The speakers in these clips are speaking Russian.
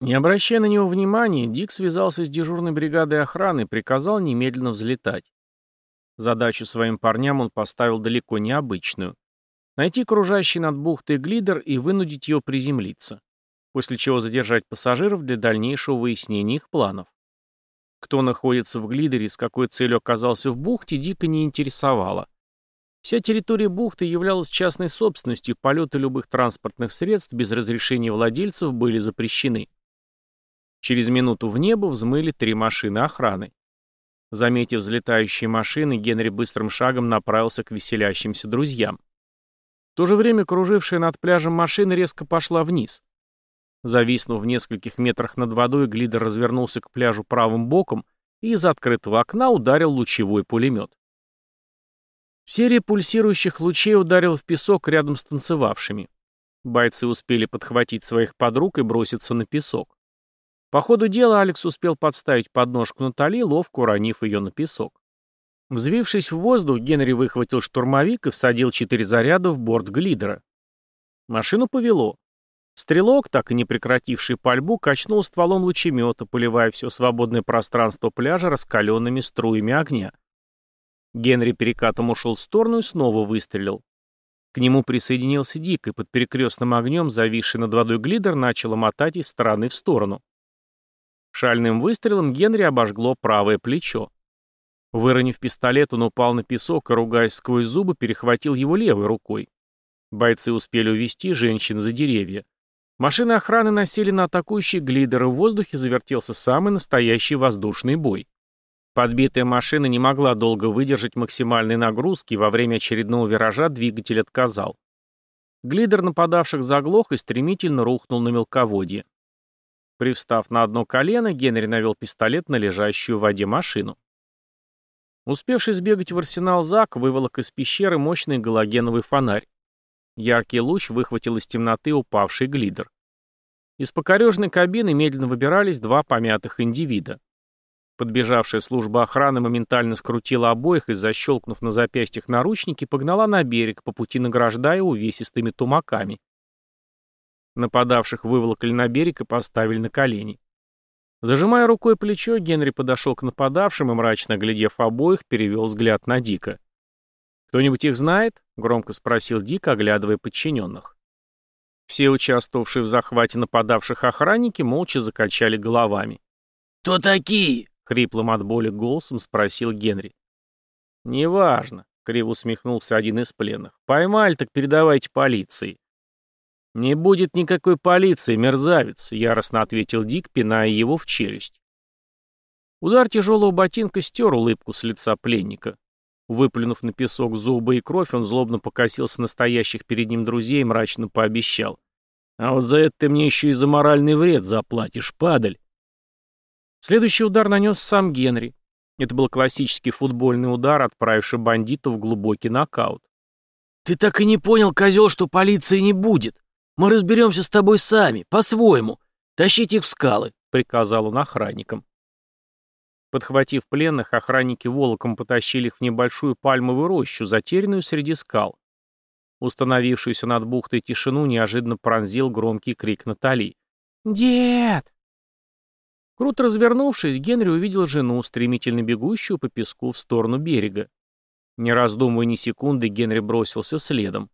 Не обращая на него внимания, Дик связался с дежурной бригадой охраны и приказал немедленно взлетать. Задачу своим парням он поставил далеко необычную. Найти кружащий над бухтой глидер и вынудить его приземлиться. После чего задержать пассажиров для дальнейшего выяснения их планов. Кто находится в глидере и с какой целью оказался в бухте, дико не интересовало. Вся территория бухты являлась частной собственностью, полеты любых транспортных средств без разрешения владельцев были запрещены. Через минуту в небо взмыли три машины охраны. Заметив взлетающие машины, Генри быстрым шагом направился к веселящимся друзьям. В то же время кружившая над пляжем машина резко пошла вниз. Зависнув в нескольких метрах над водой, глидер развернулся к пляжу правым боком и из открытого окна ударил лучевой пулемет. Серия пульсирующих лучей ударила в песок рядом с танцевавшими. Бойцы успели подхватить своих подруг и броситься на песок. По ходу дела Алекс успел подставить подножку Натали, ловко уронив ее на песок. Взвившись в воздух, Генри выхватил штурмовик и всадил четыре заряда в борт глидера. Машину повело. Стрелок, так и не прекративший пальбу, качнул стволом лучемета, поливая все свободное пространство пляжа раскаленными струями огня. Генри перекатом ушел в сторону и снова выстрелил. К нему присоединился Дик, и под перекрестным огнем зависший над водой глидер начал мотать из стороны в сторону. Шальным выстрелом Генри обожгло правое плечо. Выронив пистолет, он упал на песок и, ругаясь сквозь зубы, перехватил его левой рукой. Бойцы успели увести женщин за деревья. Машины охраны насели на атакующий глидер, и в воздухе завертелся самый настоящий воздушный бой. Подбитая машина не могла долго выдержать максимальной нагрузки, и во время очередного виража двигатель отказал. Глидер нападавших заглох и стремительно рухнул на мелководье. Привстав на одно колено, Генри навел пистолет на лежащую в воде машину. Успевший сбегать в арсенал Зак выволок из пещеры мощный галогеновый фонарь. Яркий луч выхватил из темноты упавший глидер. Из покорежной кабины медленно выбирались два помятых индивида. Подбежавшая служба охраны моментально скрутила обоих и, защелкнув на запястьях наручники, погнала на берег, по пути награждая увесистыми тумаками. Нападавших выволокли на берег и поставили на колени. Зажимая рукой плечо, Генри подошел к нападавшим и, мрачно глядев обоих, перевел взгляд на Дика. «Кто-нибудь их знает?» — громко спросил Дик, оглядывая подчиненных. Все участвовавшие в захвате нападавших охранники молча закачали головами. «Кто такие?» — хриплым от боли голосом спросил Генри. «Неважно», — криво усмехнулся один из пленных. «Поймали, так передавайте полиции. «Не будет никакой полиции, мерзавец», — яростно ответил Дик, пиная его в челюсть. Удар тяжелого ботинка стер улыбку с лица пленника. Выплюнув на песок зубы и кровь, он злобно покосился настоящих перед ним друзей и мрачно пообещал. «А вот за это ты мне еще и за моральный вред заплатишь, падаль!» Следующий удар нанес сам Генри. Это был классический футбольный удар, отправивший бандитов в глубокий нокаут. «Ты так и не понял, козел, что полиции не будет!» Мы разберемся с тобой сами, по-своему. Тащите их в скалы», — приказал он охранникам. Подхватив пленных, охранники волоком потащили их в небольшую пальмовую рощу, затерянную среди скал. Установившуюся над бухтой тишину неожиданно пронзил громкий крик Натали. «Дед!» Круто развернувшись, Генри увидел жену, стремительно бегущую по песку в сторону берега. Не раздумывая ни секунды, Генри бросился следом.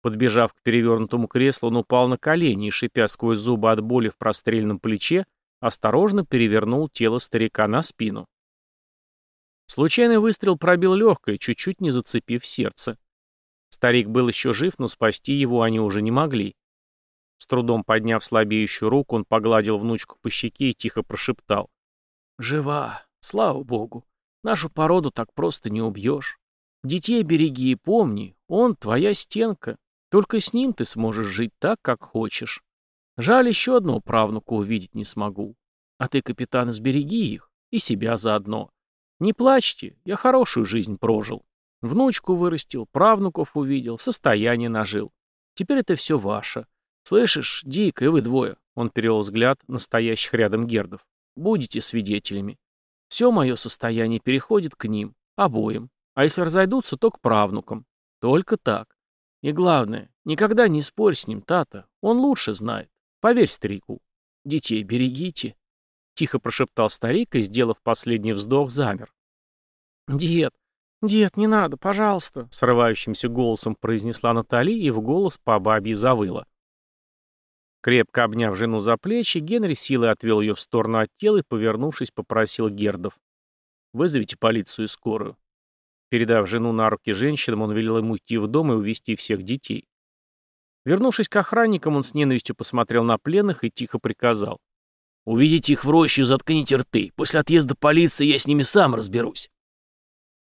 Подбежав к перевернутому креслу, он упал на колени и, шипя сквозь зубы от боли в простреленном плече, осторожно перевернул тело старика на спину. Случайный выстрел пробил легкое, чуть-чуть не зацепив сердце. Старик был еще жив, но спасти его они уже не могли. С трудом подняв слабеющую руку, он погладил внучку по щеке и тихо прошептал. «Жива, слава богу. Нашу породу так просто не убьешь. Детей береги и помни, он твоя стенка. Только с ним ты сможешь жить так, как хочешь. Жаль, еще одного правнука увидеть не смогу. А ты, капитан, сбереги их. И себя заодно. Не плачьте, я хорошую жизнь прожил. Внучку вырастил, правнуков увидел, состояние нажил. Теперь это все ваше. Слышишь, Дик, и вы двое. Он перевел взгляд настоящих рядом гердов. Будете свидетелями. Все мое состояние переходит к ним, обоим. А если разойдутся, то к правнукам. Только так. И главное, никогда не спорь с ним, Тата. Он лучше знает. Поверь старику. Детей берегите», — тихо прошептал старик и, сделав последний вздох, замер. «Дед, дед, не надо, пожалуйста», — срывающимся голосом произнесла Натали и в голос по бабье завыла. Крепко обняв жену за плечи, Генри силой отвел ее в сторону от тела и, повернувшись, попросил Гердов. «Вызовите полицию и скорую». Передав жену на руки женщинам, он велел ему идти в дом и увести всех детей. Вернувшись к охранникам, он с ненавистью посмотрел на пленных и тихо приказал. «Увидите их в рощу, заткните рты. После отъезда полиции я с ними сам разберусь».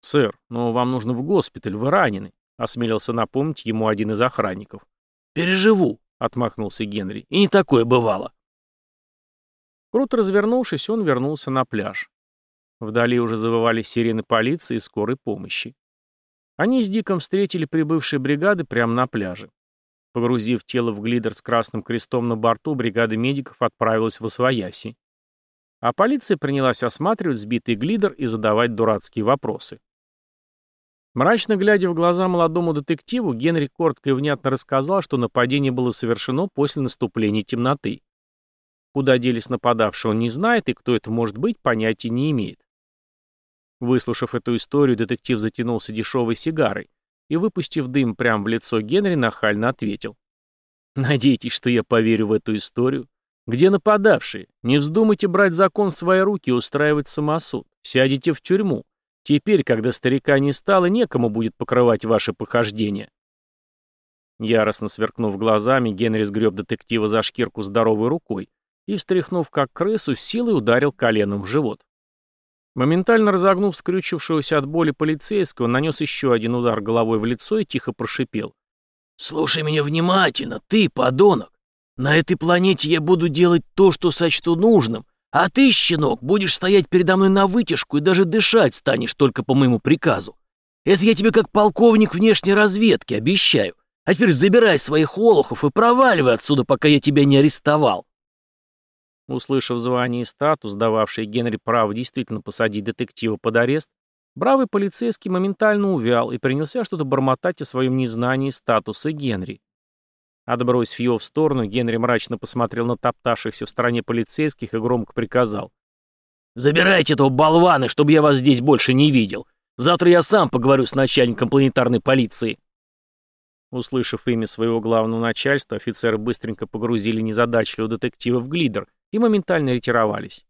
«Сэр, но вам нужно в госпиталь, вы ранены», — осмелился напомнить ему один из охранников. «Переживу», — отмахнулся Генри, — «и не такое бывало». Круто развернувшись, он вернулся на пляж. Вдали уже завывали сирены полиции и скорой помощи. Они с Диком встретили прибывшие бригады прямо на пляже. Погрузив тело в глидер с красным крестом на борту, бригада медиков отправилась в Освояси. А полиция принялась осматривать сбитый глидер и задавать дурацкие вопросы. Мрачно глядя в глаза молодому детективу, Генри коротко и внятно рассказал, что нападение было совершено после наступления темноты. Куда делись нападавшие, он не знает, и кто это может быть, понятия не имеет. Выслушав эту историю, детектив затянулся дешевой сигарой и, выпустив дым прямо в лицо Генри, нахально ответил. «Надеетесь, что я поверю в эту историю? Где нападавшие? Не вздумайте брать закон в свои руки и устраивать самосуд. Сядете в тюрьму. Теперь, когда старика не стало, некому будет покрывать ваши похождения. Яростно сверкнув глазами, Генри сгреб детектива за шкирку здоровой рукой и, встряхнув как крысу, силой ударил коленом в живот. Моментально разогнув скрючившегося от боли полицейского, нанес еще один удар головой в лицо и тихо прошипел. «Слушай меня внимательно, ты, подонок. На этой планете я буду делать то, что сочту нужным, а ты, щенок, будешь стоять передо мной на вытяжку и даже дышать станешь только по моему приказу. Это я тебе как полковник внешней разведки обещаю. А теперь забирай своих олухов и проваливай отсюда, пока я тебя не арестовал. Услышав звание и статус, дававший Генри право действительно посадить детектива под арест, бравый полицейский моментально увял и принялся что-то бормотать о своем незнании статуса Генри. Отбросив его в сторону, Генри мрачно посмотрел на топтавшихся в стороне полицейских и громко приказал. «Забирайте этого болвана, чтобы я вас здесь больше не видел. Завтра я сам поговорю с начальником планетарной полиции». Услышав имя своего главного начальства, офицеры быстренько погрузили незадачливого детектива в глидер и моментально ретировались.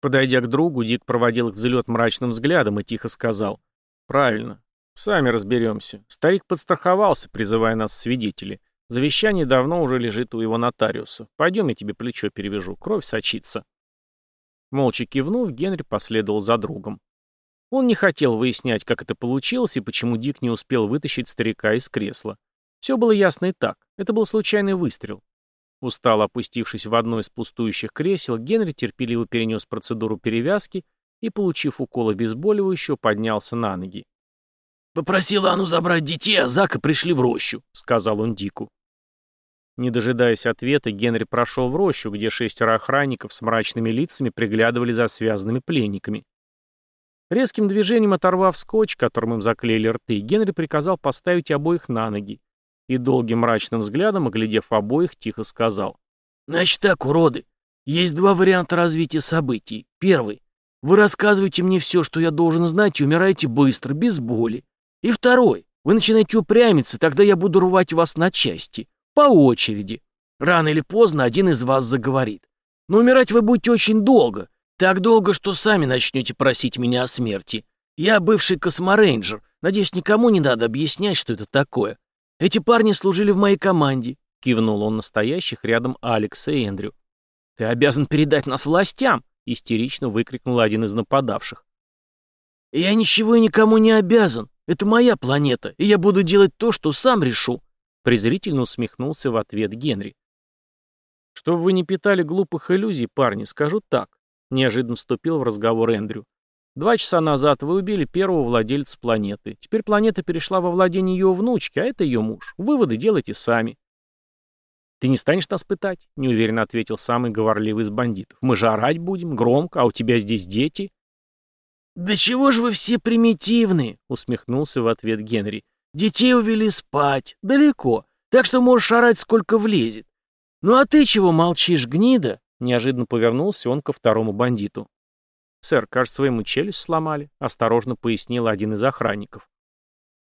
Подойдя к другу, Дик проводил их взлет мрачным взглядом и тихо сказал. «Правильно. Сами разберемся. Старик подстраховался, призывая нас в свидетели. Завещание давно уже лежит у его нотариуса. Пойдем, я тебе плечо перевяжу. Кровь сочится. Молча кивнув, Генри последовал за другом. Он не хотел выяснять, как это получилось и почему Дик не успел вытащить старика из кресла. Все было ясно и так. Это был случайный выстрел. Устало опустившись в одно из пустующих кресел, Генри терпеливо перенес процедуру перевязки и, получив укол обезболивающего, поднялся на ноги. «Попросил Анну забрать детей, а Зака пришли в рощу», — сказал он Дику. Не дожидаясь ответа, Генри прошел в рощу, где шестеро охранников с мрачными лицами приглядывали за связанными пленниками. Резким движением оторвав скотч, которым им заклеили рты, Генри приказал поставить обоих на ноги и долгим мрачным взглядом, оглядев обоих, тихо сказал. «Значит так, уроды, есть два варианта развития событий. Первый. Вы рассказываете мне все, что я должен знать, и умираете быстро, без боли. И второй. Вы начинаете упрямиться, тогда я буду рвать вас на части. По очереди. Рано или поздно один из вас заговорит. Но умирать вы будете очень долго. Так долго, что сами начнете просить меня о смерти. Я бывший косморейнджер. Надеюсь, никому не надо объяснять, что это такое. Эти парни служили в моей команде. Кивнул он настоящих рядом Алекса и Эндрю. «Ты обязан передать нас властям!» — истерично выкрикнул один из нападавших. «Я ничего и никому не обязан. Это моя планета, и я буду делать то, что сам решу», презрительно усмехнулся в ответ Генри. «Чтобы вы не питали глупых иллюзий, парни, скажу так», неожиданно вступил в разговор Эндрю. «Два часа назад вы убили первого владельца планеты. Теперь планета перешла во владение ее внучки, а это ее муж. Выводы делайте сами». «Ты не станешь нас пытать?» — неуверенно ответил самый говорливый из бандитов. «Мы же орать будем, громко, а у тебя здесь дети». «Да чего же вы все примитивные?» — усмехнулся в ответ Генри. «Детей увели спать, далеко, так что можешь орать сколько влезет. Ну а ты чего молчишь, гнида? Неожиданно повернулся он ко второму бандиту. «Сэр, кажется, вы ему челюсть сломали», — осторожно пояснил один из охранников.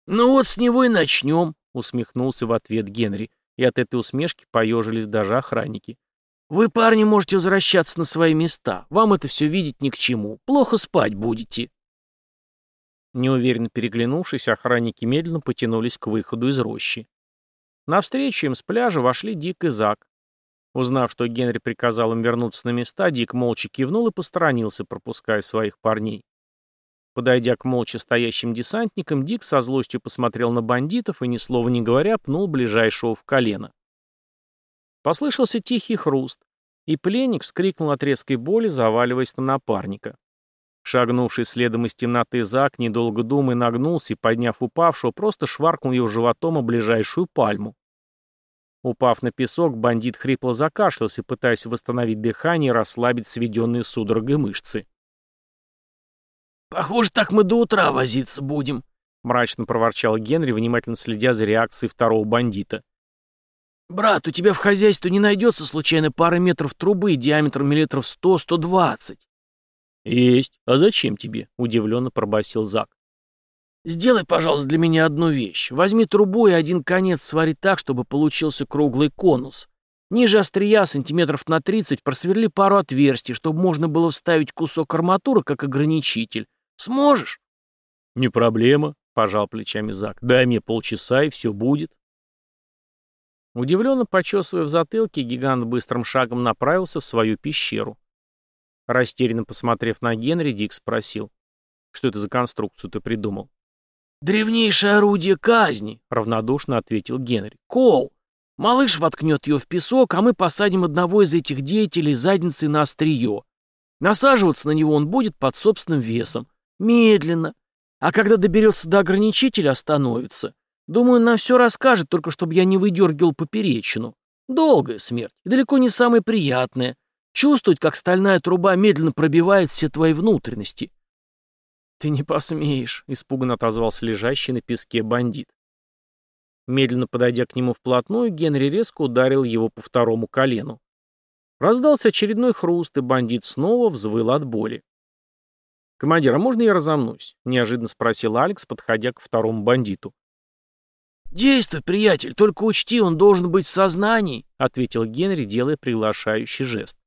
«Ну вот с него и начнем», — усмехнулся в ответ Генри, и от этой усмешки поежились даже охранники. «Вы, парни, можете возвращаться на свои места. Вам это все видеть ни к чему. Плохо спать будете». Неуверенно переглянувшись, охранники медленно потянулись к выходу из рощи. Навстречу им с пляжа вошли Дик и Зак. Узнав, что Генри приказал им вернуться на места, Дик молча кивнул и посторонился, пропуская своих парней. Подойдя к молча стоящим десантникам, Дик со злостью посмотрел на бандитов и, ни слова не говоря, пнул ближайшего в колено. Послышался тихий хруст, и пленник вскрикнул от резкой боли, заваливаясь на напарника. Шагнувший следом из темноты Зак, недолго думая, нагнулся и, подняв упавшего, просто шваркнул его животом о ближайшую пальму. Упав на песок, бандит хрипло закашлялся, пытаясь восстановить дыхание и расслабить сведенные судорогой мышцы. «Похоже, так мы до утра возиться будем», — мрачно проворчал Генри, внимательно следя за реакцией второго бандита. «Брат, у тебя в хозяйстве не найдется случайно пары метров трубы диаметром миллиметров сто-сто двадцать?» «Есть. А зачем тебе?» — удивленно пробасил Зак. «Сделай, пожалуйста, для меня одну вещь. Возьми трубу и один конец свари так, чтобы получился круглый конус. Ниже острия, сантиметров на 30, просверли пару отверстий, чтобы можно было вставить кусок арматуры как ограничитель. Сможешь?» «Не проблема», — пожал плечами Зак. «Дай мне полчаса, и все будет». Удивленно почесывая в затылке, гигант быстрым шагом направился в свою пещеру. Растерянно посмотрев на Генри, Дик спросил. «Что это за конструкцию ты придумал?» «Древнейшее орудие казни», — равнодушно ответил Генри. «Кол. Малыш воткнет ее в песок, а мы посадим одного из этих деятелей задницей на острие. Насаживаться на него он будет под собственным весом. Медленно. А когда доберется до ограничителя, остановится. Думаю, нам все расскажет, только чтобы я не выдергивал поперечину. Долгая смерть, и далеко не самая приятная. Чувствовать, как стальная труба медленно пробивает все твои внутренности. «Ты не посмеешь», — испуганно отозвался лежащий на песке бандит. Медленно подойдя к нему вплотную, Генри резко ударил его по второму колену. Раздался очередной хруст, и бандит снова взвыл от боли. «Командир, а можно я разомнусь?» — неожиданно спросил Алекс, подходя к второму бандиту. «Действуй, приятель, только учти, он должен быть в сознании», — ответил Генри, делая приглашающий жест.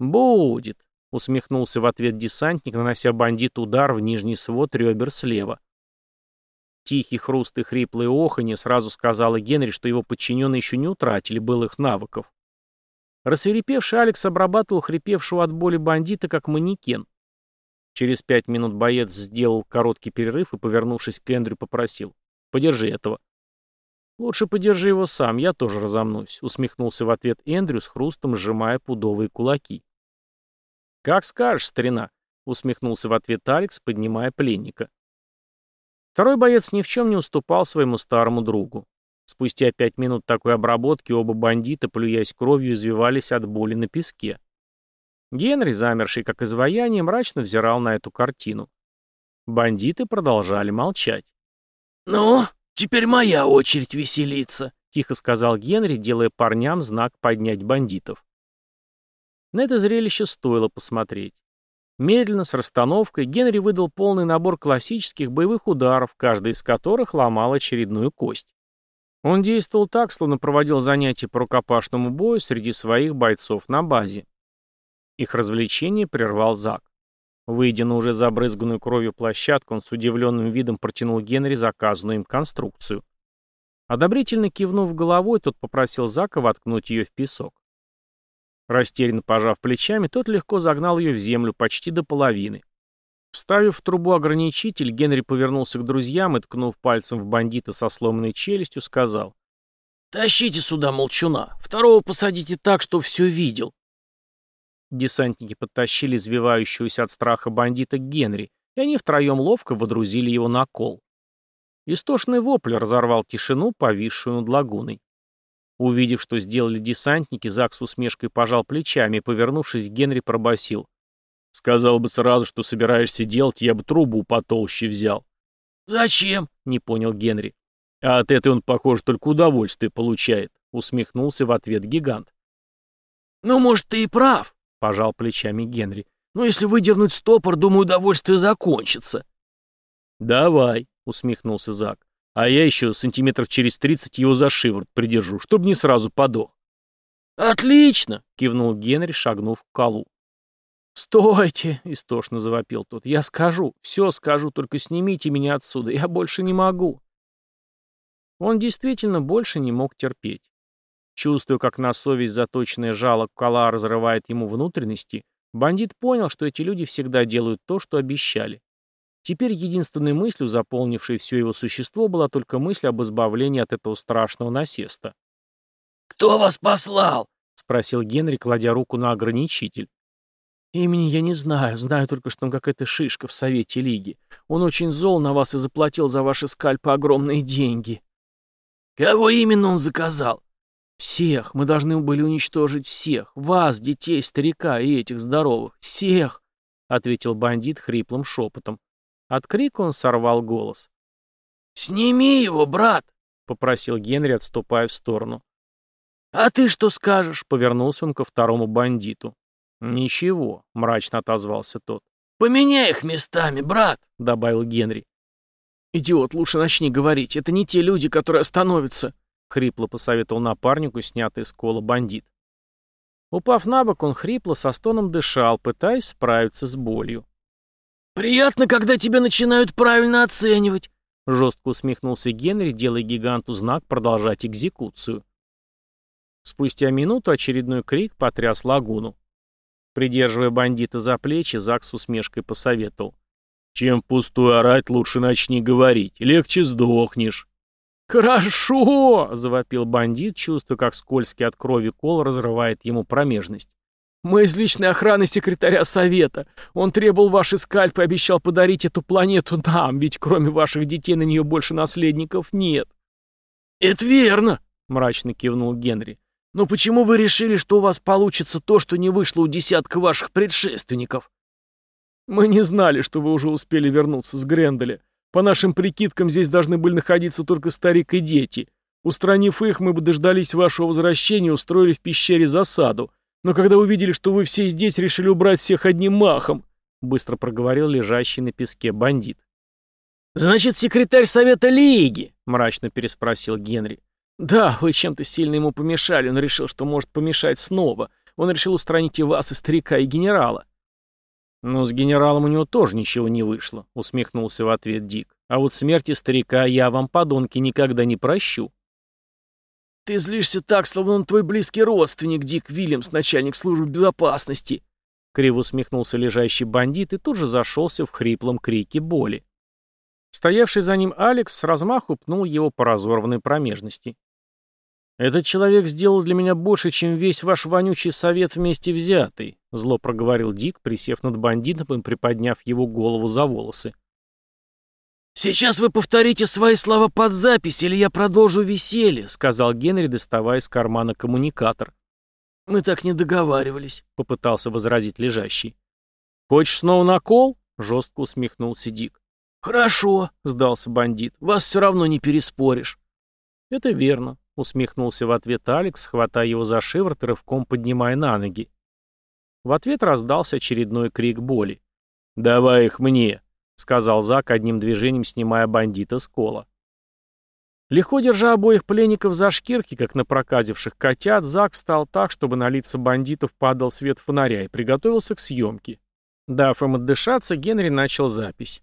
«Будет», — усмехнулся в ответ десантник, нанося бандиту удар в нижний свод ребер слева. Тихий хруст и хриплые оханье сразу сказала Генри, что его подчиненные еще не утратили былых навыков. Рассверепевший Алекс обрабатывал хрипевшего от боли бандита как манекен. Через пять минут боец сделал короткий перерыв и, повернувшись к Эндрю, попросил. «Подержи этого». «Лучше подержи его сам, я тоже разомнусь», — усмехнулся в ответ Эндрю с хрустом, сжимая пудовые кулаки. «Как скажешь, старина», — усмехнулся в ответ Алекс, поднимая пленника. Второй боец ни в чем не уступал своему старому другу. Спустя пять минут такой обработки оба бандита, плюясь кровью, извивались от боли на песке. Генри, замерший как изваяние, мрачно взирал на эту картину. Бандиты продолжали молчать. «Ну, теперь моя очередь веселиться», — тихо сказал Генри, делая парням знак поднять бандитов. На это зрелище стоило посмотреть. Медленно, с расстановкой, Генри выдал полный набор классических боевых ударов, каждый из которых ломал очередную кость. Он действовал так, словно проводил занятия по рукопашному бою среди своих бойцов на базе. Их развлечение прервал Зак. Выйдя на уже забрызганную кровью площадку, он с удивленным видом протянул Генри заказанную им конструкцию. Одобрительно кивнув головой, тот попросил Зака воткнуть ее в песок. Растерянно пожав плечами, тот легко загнал ее в землю почти до половины. Вставив в трубу ограничитель, Генри повернулся к друзьям и, ткнув пальцем в бандита со сломанной челюстью, сказал. «Тащите сюда молчуна. Второго посадите так, что все видел». Десантники подтащили извивающегося от страха бандита к Генри, и они втроем ловко водрузили его на кол. Истошный вопль разорвал тишину, повисшую над лагуной. Увидев, что сделали десантники, Зак с усмешкой пожал плечами и, повернувшись, Генри пробасил: «Сказал бы сразу, что собираешься делать, я бы трубу потолще взял». «Зачем?» — не понял Генри. «А от этой он, похоже, только удовольствие получает», — усмехнулся в ответ гигант. «Ну, может, ты и прав», пожал плечами Генри. «Но если выдернуть стопор, думаю, удовольствие закончится». «Давай», — усмехнулся Зак. «А я еще сантиметров через тридцать его за шиворот придержу, чтобы не сразу подох». «Отлично!» — кивнул Генри, шагнув к колу. «Стойте!» — истошно завопил тот. «Я скажу, все скажу, только снимите меня отсюда, я больше не могу». Он действительно больше не мог терпеть. Чувствуя, как на совесть заточенное жало кола разрывает ему внутренности, бандит понял, что эти люди всегда делают то, что обещали. Теперь единственной мыслью, заполнившей все его существо, была только мысль об избавлении от этого страшного насеста. «Кто вас послал?» — спросил Генри, кладя руку на ограничитель. «Имени я не знаю, знаю только, что он какая-то шишка в Совете Лиги. Он очень зол на вас и заплатил за ваши скальпы огромные деньги». «Кого именно он заказал?» «Всех. Мы должны были уничтожить всех. Вас, детей, старика и этих здоровых. Всех!» — ответил бандит хриплым шепотом. От крика он сорвал голос. «Сними его, брат!» — попросил Генри, отступая в сторону. «А ты что скажешь?» — повернулся он ко второму бандиту. «Ничего», — мрачно отозвался тот. «Поменяй их местами, брат», — добавил Генри. «Идиот, лучше начни говорить. Это не те люди, которые остановятся», — хрипло посоветовал напарнику, снятый с кола бандит. Упав на бок, он хрипло со стоном дышал, пытаясь справиться с болью. «Приятно, когда тебя начинают правильно оценивать», — жестко усмехнулся Генри, делая гиганту знак продолжать экзекуцию. Спустя минуту очередной крик потряс лагуну. Придерживая бандита за плечи, Зак с усмешкой посоветовал. Чем пустую орать, лучше начни говорить. Легче сдохнешь. «Хорошо!» — завопил бандит, чувствуя, как скользкий от крови кол разрывает ему промежность. «Мы из личной охраны секретаря совета. Он требовал ваши скальпы и обещал подарить эту планету нам, ведь кроме ваших детей на нее больше наследников нет». «Это верно!» — мрачно кивнул Генри. «Но почему вы решили, что у вас получится то, что не вышло у десятка ваших предшественников?» Мы не знали, что вы уже успели вернуться с Гренделя. По нашим прикидкам, здесь должны были находиться только старик и дети. Устранив их, мы бы дождались вашего возвращения и устроили в пещере засаду. Но когда увидели, что вы все здесь, решили убрать всех одним махом», — быстро проговорил лежащий на песке бандит. «Значит, секретарь Совета Лиги?» — мрачно переспросил Генри. «Да, вы чем-то сильно ему помешали, он решил, что может помешать снова. Он решил устранить и вас, и старика, и генерала». «Но с генералом у него тоже ничего не вышло», — усмехнулся в ответ Дик. «А вот смерти старика я вам, подонки, никогда не прощу». «Ты злишься так, словно он твой близкий родственник, Дик Вильямс, начальник службы безопасности», — криво усмехнулся лежащий бандит и тут же зашелся в хриплом крике боли. Стоявший за ним Алекс с размаху пнул его по разорванной промежности. «Этот человек сделал для меня больше, чем весь ваш вонючий совет вместе взятый», зло проговорил Дик, присев над бандитом и приподняв его голову за волосы. «Сейчас вы повторите свои слова под запись, или я продолжу веселье», сказал Генри, доставая из кармана коммуникатор. «Мы так не договаривались», — попытался возразить лежащий. «Хочешь снова на кол?» — жестко усмехнулся Дик. «Хорошо», — сдался бандит, — «вас все равно не переспоришь». «Это верно. Усмехнулся в ответ Алекс, хватая его за шиворот и рывком поднимая на ноги. В ответ раздался очередной крик боли. «Давай их мне!» — сказал Зак, одним движением снимая бандита с кола. Легко держа обоих пленников за шкирки, как напроказивших котят, Зак встал так, чтобы на лица бандитов падал свет фонаря и приготовился к съемке. Дав им отдышаться, Генри начал запись.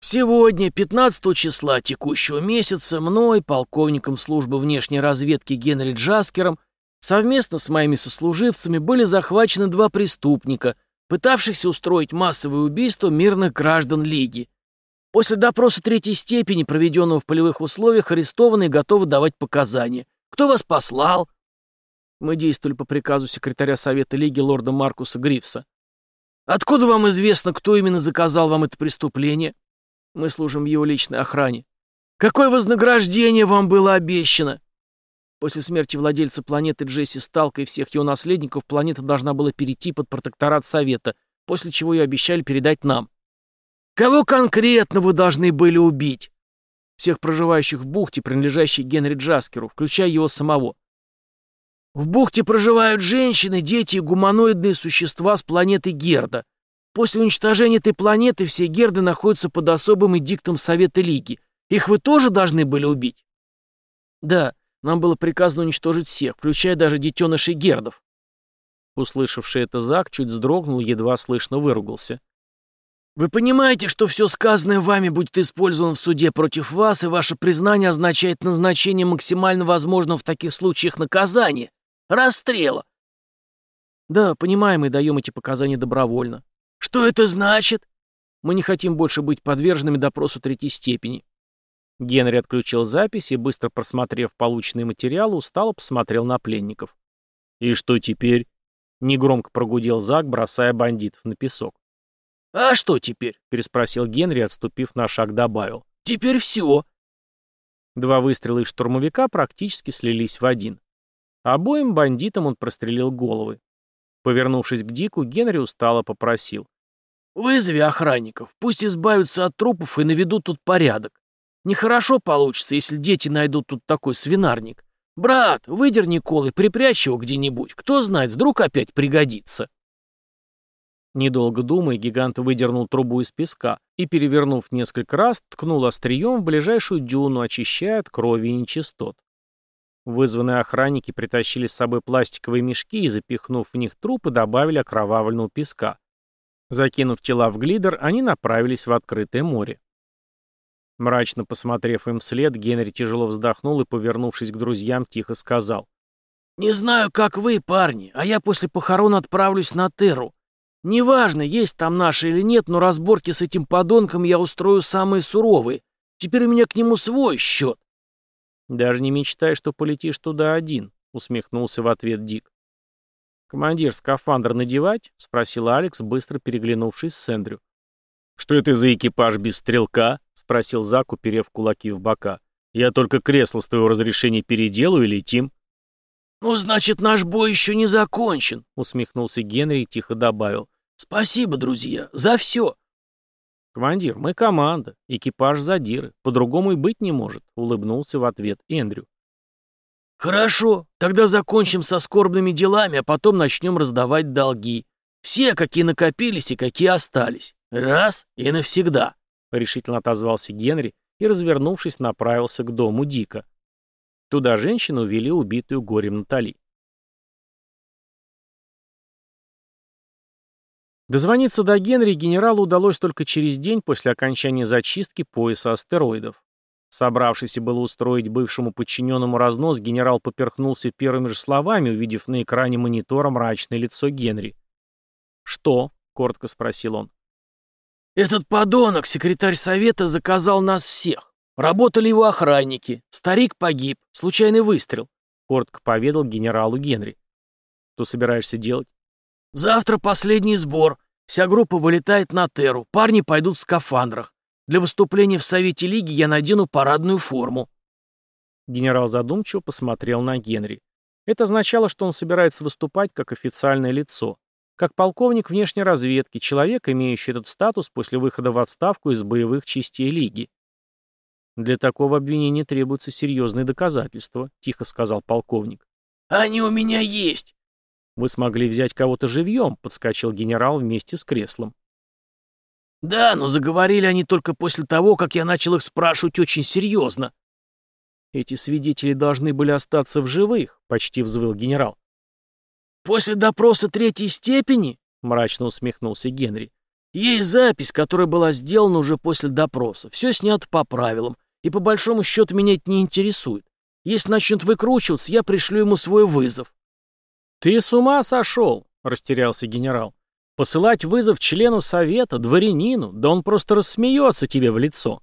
Сегодня, 15 числа текущего месяца, мной, полковником службы внешней разведки Генри Джаскером, совместно с моими сослуживцами были захвачены два преступника, пытавшихся устроить массовое убийство мирных граждан Лиги. После допроса третьей степени, проведенного в полевых условиях, арестованные готовы давать показания. Кто вас послал? Мы действовали по приказу секретаря Совета Лиги лорда Маркуса Грифса. Откуда вам известно, кто именно заказал вам это преступление? Мы служим в его личной охране. Какое вознаграждение вам было обещано? После смерти владельца планеты Джесси Сталка и всех его наследников планета должна была перейти под протекторат Совета, после чего ее обещали передать нам. Кого конкретно вы должны были убить? Всех проживающих в бухте, принадлежащей Генри Джаскеру, включая его самого. В бухте проживают женщины, дети и гуманоидные существа с планеты Герда. После уничтожения этой планеты все Герды находятся под особым эдиктом Совета Лиги. Их вы тоже должны были убить? Да, нам было приказано уничтожить всех, включая даже детенышей Гердов. Услышавший это Зак чуть вздрогнул, едва слышно выругался. Вы понимаете, что все сказанное вами будет использовано в суде против вас, и ваше признание означает назначение максимально возможного в таких случаях наказания? Расстрела. Да, понимаем и даем эти показания добровольно. Что это значит? Мы не хотим больше быть подверженными допросу третьей степени. Генри отключил запись и, быстро просмотрев полученные материалы, устало посмотрел на пленников. «И что теперь?» — негромко прогудел Зак, бросая бандитов на песок. «А что теперь?» — переспросил Генри, отступив на шаг, добавил. «Теперь все». Два выстрела из штурмовика практически слились в один. Обоим бандитам он прострелил головы. Повернувшись к Дику, Генри устало попросил. «Вызови охранников, пусть избавятся от трупов и наведут тут порядок. Нехорошо получится, если дети найдут тут такой свинарник. Брат, выдерни кол и припрячь его где-нибудь, кто знает, вдруг опять пригодится». Недолго думая, гигант выдернул трубу из песка и, перевернув несколько раз, ткнул острием в ближайшую дюну, очищая от крови и нечистот. Вызванные охранники притащили с собой пластиковые мешки и, запихнув в них трупы, добавили окровавленного песка. Закинув тела в глидер, они направились в открытое море. Мрачно посмотрев им вслед, Генри тяжело вздохнул и, повернувшись к друзьям, тихо сказал. «Не знаю, как вы, парни, а я после похорон отправлюсь на Терру. Неважно, есть там наши или нет, но разборки с этим подонком я устрою самые суровые. Теперь у меня к нему свой счет. Даже не мечтай, что полетишь туда один, усмехнулся в ответ Дик. «Командир, скафандр надевать?» — спросил Алекс, быстро переглянувшись с Эндрю. «Что это за экипаж без стрелка?» — спросил Зак, уперев кулаки в бока. «Я только кресло с твоего разрешения переделаю и летим». «Ну, значит, наш бой еще не закончен», — усмехнулся Генри и тихо добавил. Спасибо, друзья, за все. Командир, мы команда, экипаж задиры, по-другому и быть не может, улыбнулся в ответ Эндрю. Хорошо, тогда закончим со скорбными делами, а потом начнем раздавать долги. Все, какие накопились и какие остались. Раз и навсегда, решительно отозвался Генри и, развернувшись, направился к дому Дика. Туда женщину увели убитую горем Натали. Дозвониться до Генри генералу удалось только через день после окончания зачистки пояса астероидов. Собравшийся было устроить бывшему подчиненному разнос, генерал поперхнулся первыми же словами, увидев на экране монитора мрачное лицо Генри. «Что?» — коротко спросил он. «Этот подонок, секретарь совета, заказал нас всех. Работали его охранники. Старик погиб. Случайный выстрел», — коротко поведал генералу Генри. «Что собираешься делать?» Завтра последний сбор. Вся группа вылетает на Теру. Парни пойдут в скафандрах. Для выступления в Совете Лиги я надену парадную форму. Генерал задумчиво посмотрел на Генри. Это означало, что он собирается выступать как официальное лицо. Как полковник внешней разведки, человек, имеющий этот статус после выхода в отставку из боевых частей Лиги. «Для такого обвинения требуются серьезные доказательства», — тихо сказал полковник. «Они у меня есть. «Вы смогли взять кого-то живьем», — подскочил генерал вместе с креслом. «Да, но заговорили они только после того, как я начал их спрашивать очень серьезно». «Эти свидетели должны были остаться в живых», — почти взвыл генерал. «После допроса третьей степени?» — мрачно усмехнулся Генри. «Есть запись, которая была сделана уже после допроса. Все снято по правилам, и по большому счету меня это не интересует. Если начнут выкручиваться, я пришлю ему свой вызов. «Ты с ума сошел?» — растерялся генерал. «Посылать вызов члену совета, дворянину, да он просто рассмеется тебе в лицо».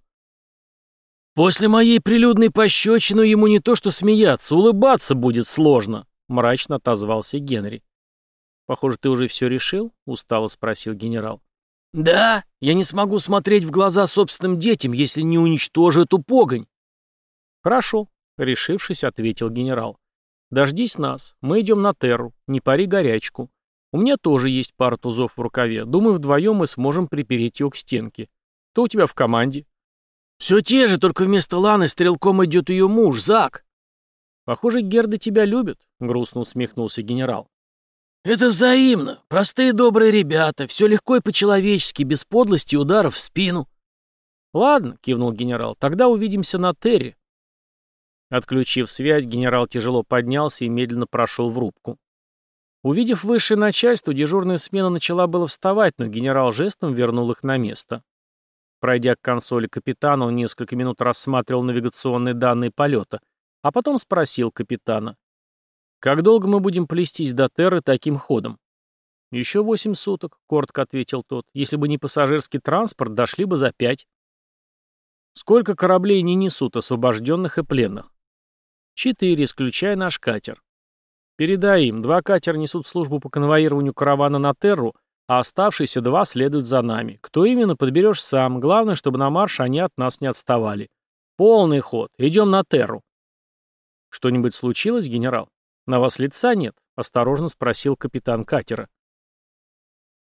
«После моей прилюдной пощечины ему не то что смеяться, улыбаться будет сложно», — мрачно отозвался Генри. «Похоже, ты уже все решил?» — устало спросил генерал. «Да, я не смогу смотреть в глаза собственным детям, если не уничтожу эту погонь». «Хорошо», — решившись, ответил генерал. Дождись нас. Мы идем на Терру. Не пари горячку. У меня тоже есть пара тузов в рукаве. Думаю, вдвоем мы сможем припереть его к стенке. Кто у тебя в команде? Все те же, только вместо Ланы стрелком идет ее муж, Зак. Похоже, Герды тебя любят, грустно усмехнулся генерал. Это взаимно. Простые добрые ребята, все легко и по-человечески, без подлости и ударов в спину. Ладно, кивнул генерал, тогда увидимся на Терре. Отключив связь, генерал тяжело поднялся и медленно прошел в рубку. Увидев высшее начальство, дежурная смена начала было вставать, но генерал жестом вернул их на место. Пройдя к консоли капитана, он несколько минут рассматривал навигационные данные полета, а потом спросил капитана. «Как долго мы будем плестись до Терры таким ходом?» «Еще восемь суток», — коротко ответил тот. «Если бы не пассажирский транспорт, дошли бы за пять». «Сколько кораблей не несут освобожденных и пленных?» Четыре, исключая наш катер. Передай им, два катера несут службу по конвоированию каравана на Терру, а оставшиеся два следуют за нами. Кто именно, подберешь сам. Главное, чтобы на марш они от нас не отставали. Полный ход. Идем на Терру. Что-нибудь случилось, генерал? На вас лица нет? Осторожно спросил капитан катера.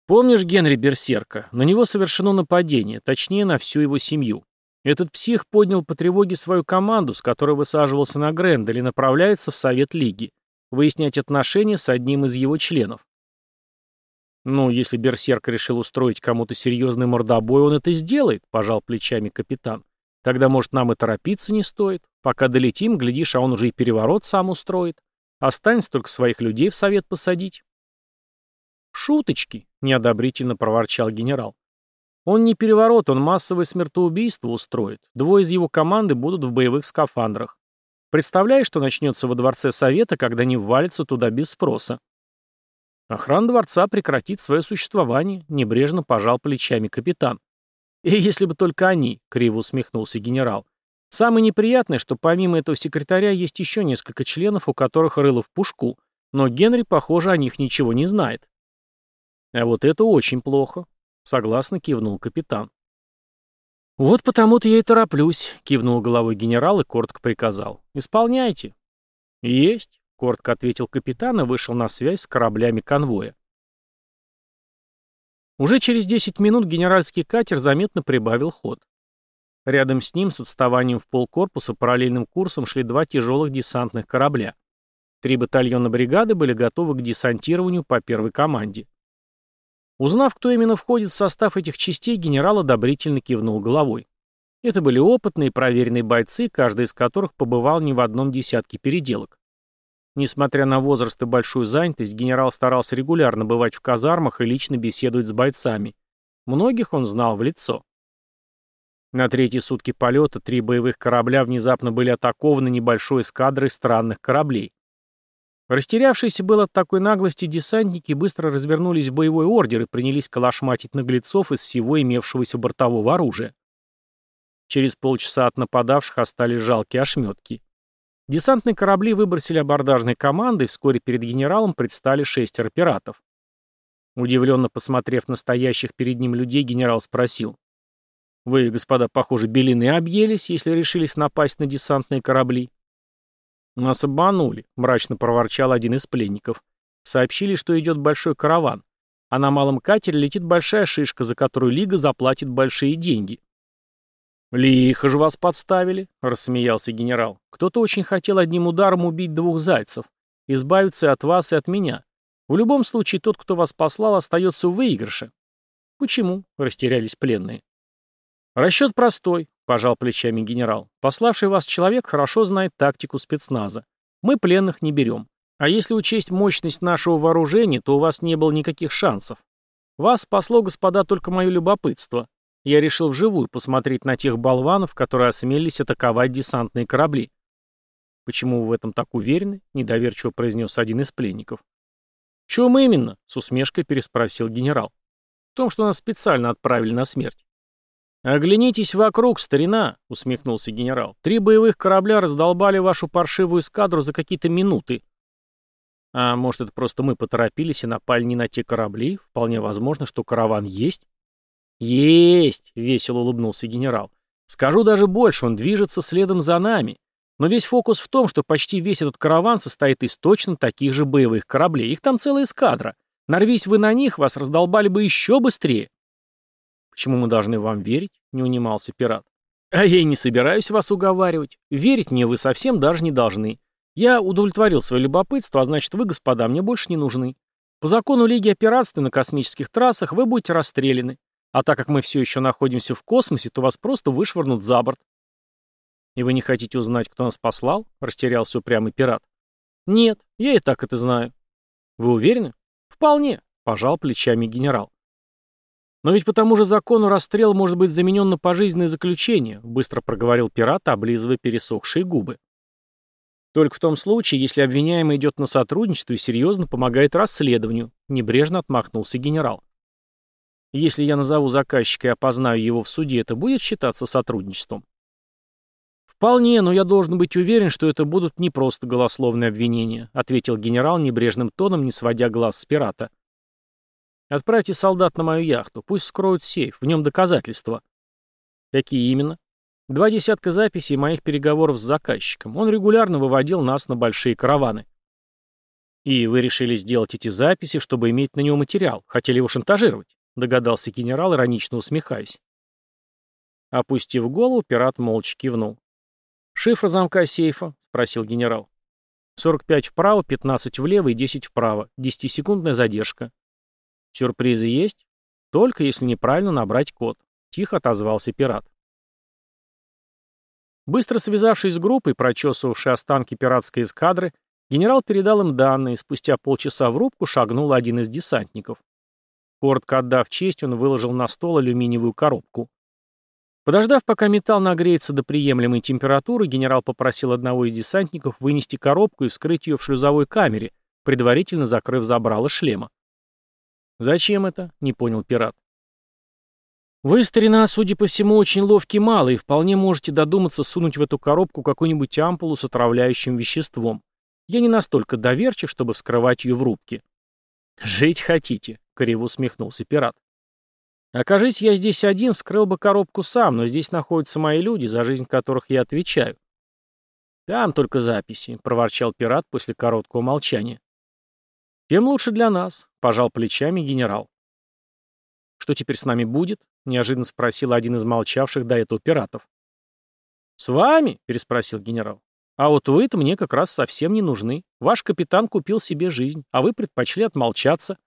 Помнишь Генри Берсерка? На него совершено нападение, точнее, на всю его семью. Этот псих поднял по тревоге свою команду, с которой высаживался на Грендель и направляется в Совет Лиги, выяснять отношения с одним из его членов. «Ну, если Берсерк решил устроить кому-то серьезный мордобой, он это сделает», — пожал плечами капитан. «Тогда, может, нам и торопиться не стоит. Пока долетим, глядишь, а он уже и переворот сам устроит. Останется только своих людей в совет посадить». «Шуточки», — неодобрительно проворчал генерал. Он не переворот, он массовое смертоубийство устроит. Двое из его команды будут в боевых скафандрах. Представляешь, что начнется во дворце Совета, когда они ввалятся туда без спроса? Охрана дворца прекратит свое существование, небрежно пожал плечами капитан. И если бы только они, криво усмехнулся генерал. Самое неприятное, что помимо этого секретаря есть еще несколько членов, у которых рыло в пушку, но Генри, похоже, о них ничего не знает. А вот это очень плохо. Согласно кивнул капитан. «Вот потому-то я и тороплюсь», — кивнул головой генерал и коротко приказал. «Исполняйте». «Есть», — коротко ответил капитан и вышел на связь с кораблями конвоя. Уже через 10 минут генеральский катер заметно прибавил ход. Рядом с ним с отставанием в полкорпуса параллельным курсом шли два тяжелых десантных корабля. Три батальона бригады были готовы к десантированию по первой команде. Узнав, кто именно входит в состав этих частей, генерал одобрительно кивнул головой. Это были опытные проверенные бойцы, каждый из которых побывал не в одном десятке переделок. Несмотря на возраст и большую занятость, генерал старался регулярно бывать в казармах и лично беседовать с бойцами. Многих он знал в лицо. На третьи сутки полета три боевых корабля внезапно были атакованы небольшой эскадрой странных кораблей. Растерявшиеся было от такой наглости десантники быстро развернулись в боевой ордер и принялись калашматить наглецов из всего имевшегося бортового оружия. Через полчаса от нападавших остались жалкие ошметки. Десантные корабли выбросили абордажной команды, и вскоре перед генералом предстали шестеро пиратов. Удивленно посмотрев на стоящих перед ним людей, генерал спросил. «Вы, господа, похоже, белины объелись, если решились напасть на десантные корабли?» «Нас обманули», — мрачно проворчал один из пленников. «Сообщили, что идет большой караван, а на малом катере летит большая шишка, за которую Лига заплатит большие деньги». «Лихо же вас подставили», — рассмеялся генерал. «Кто-то очень хотел одним ударом убить двух зайцев, избавиться от вас и от меня. В любом случае, тот, кто вас послал, остается в выигрыше». «Почему?» — растерялись пленные. «Расчет простой. — пожал плечами генерал. «Пославший вас человек хорошо знает тактику спецназа. Мы пленных не берем. А если учесть мощность нашего вооружения, то у вас не было никаких шансов. Вас спасло, господа, только мое любопытство. Я решил вживую посмотреть на тех болванов, которые осмелились атаковать десантные корабли». «Почему вы в этом так уверены?» — недоверчиво произнес один из пленников. «В чем именно?» — с усмешкой переспросил генерал. «В том, что нас специально отправили на смерть. «Оглянитесь вокруг, старина», — усмехнулся генерал. «Три боевых корабля раздолбали вашу паршивую эскадру за какие-то минуты». «А может, это просто мы поторопились и напали не на те корабли? Вполне возможно, что караван есть?» «Есть!» — весело улыбнулся генерал. «Скажу даже больше, он движется следом за нами. Но весь фокус в том, что почти весь этот караван состоит из точно таких же боевых кораблей. Их там целая эскадра. Нарвись вы на них, вас раздолбали бы еще быстрее». «Почему мы должны вам верить?» — не унимался пират. «А я и не собираюсь вас уговаривать. Верить мне вы совсем даже не должны. Я удовлетворил свое любопытство, а значит, вы, господа, мне больше не нужны. По закону Лиги о на космических трассах вы будете расстреляны. А так как мы все еще находимся в космосе, то вас просто вышвырнут за борт. И вы не хотите узнать, кто нас послал? Растерялся упрямый пират. Нет, я и так это знаю. Вы уверены? Вполне, пожал плечами генерал. Но ведь по тому же закону расстрел может быть заменен на пожизненное заключение, быстро проговорил пират, облизывая пересохшие губы. Только в том случае, если обвиняемый идет на сотрудничество и серьезно помогает расследованию, небрежно отмахнулся генерал. Если я назову заказчика и опознаю его в суде, это будет считаться сотрудничеством? «Вполне, но я должен быть уверен, что это будут не просто голословные обвинения», ответил генерал небрежным тоном, не сводя глаз с пирата. «Отправьте солдат на мою яхту, пусть скроют сейф, в нем доказательства». «Какие именно?» Два десятка записей моих переговоров с заказчиком. Он регулярно выводил нас на большие караваны. И вы решили сделать эти записи, чтобы иметь на него материал. Хотели его шантажировать, догадался генерал, иронично усмехаясь. Опустив голову, пират молча кивнул. «Шифр замка сейфа?» — спросил генерал. «45 вправо, 15 влево и 10 вправо. Десятисекундная задержка». «Сюрпризы есть?» «Только если неправильно набрать код», — тихо отозвался пират. Быстро связавшись с группой, прочесывавшей останки пиратской эскадры, генерал передал им данные, и спустя полчаса в рубку шагнул один из десантников. Коротко отдав честь, он выложил на стол алюминиевую коробку. Подождав, пока металл нагреется до приемлемой температуры, генерал попросил одного из десантников вынести коробку и вскрыть ее в шлюзовой камере, предварительно закрыв забрало шлема. «Зачем это?» — не понял пират. Вы, старина, судя по всему, очень ловкий малый и вполне можете додуматься сунуть в эту коробку какую-нибудь ампулу с отравляющим веществом. Я не настолько доверчив, чтобы вскрывать ее в рубке. «Жить хотите», — криво усмехнулся пират. «Окажись я здесь один, вскрыл бы коробку сам, но здесь находятся мои люди, за жизнь которых я отвечаю». «Там только записи», — проворчал пират после короткого молчания. «Тем лучше для нас», — пожал плечами генерал. «Что теперь с нами будет?» — неожиданно спросил один из молчавших до этого пиратов. «С вами?» — переспросил генерал. «А вот вы-то мне как раз совсем не нужны. Ваш капитан купил себе жизнь, а вы предпочли отмолчаться».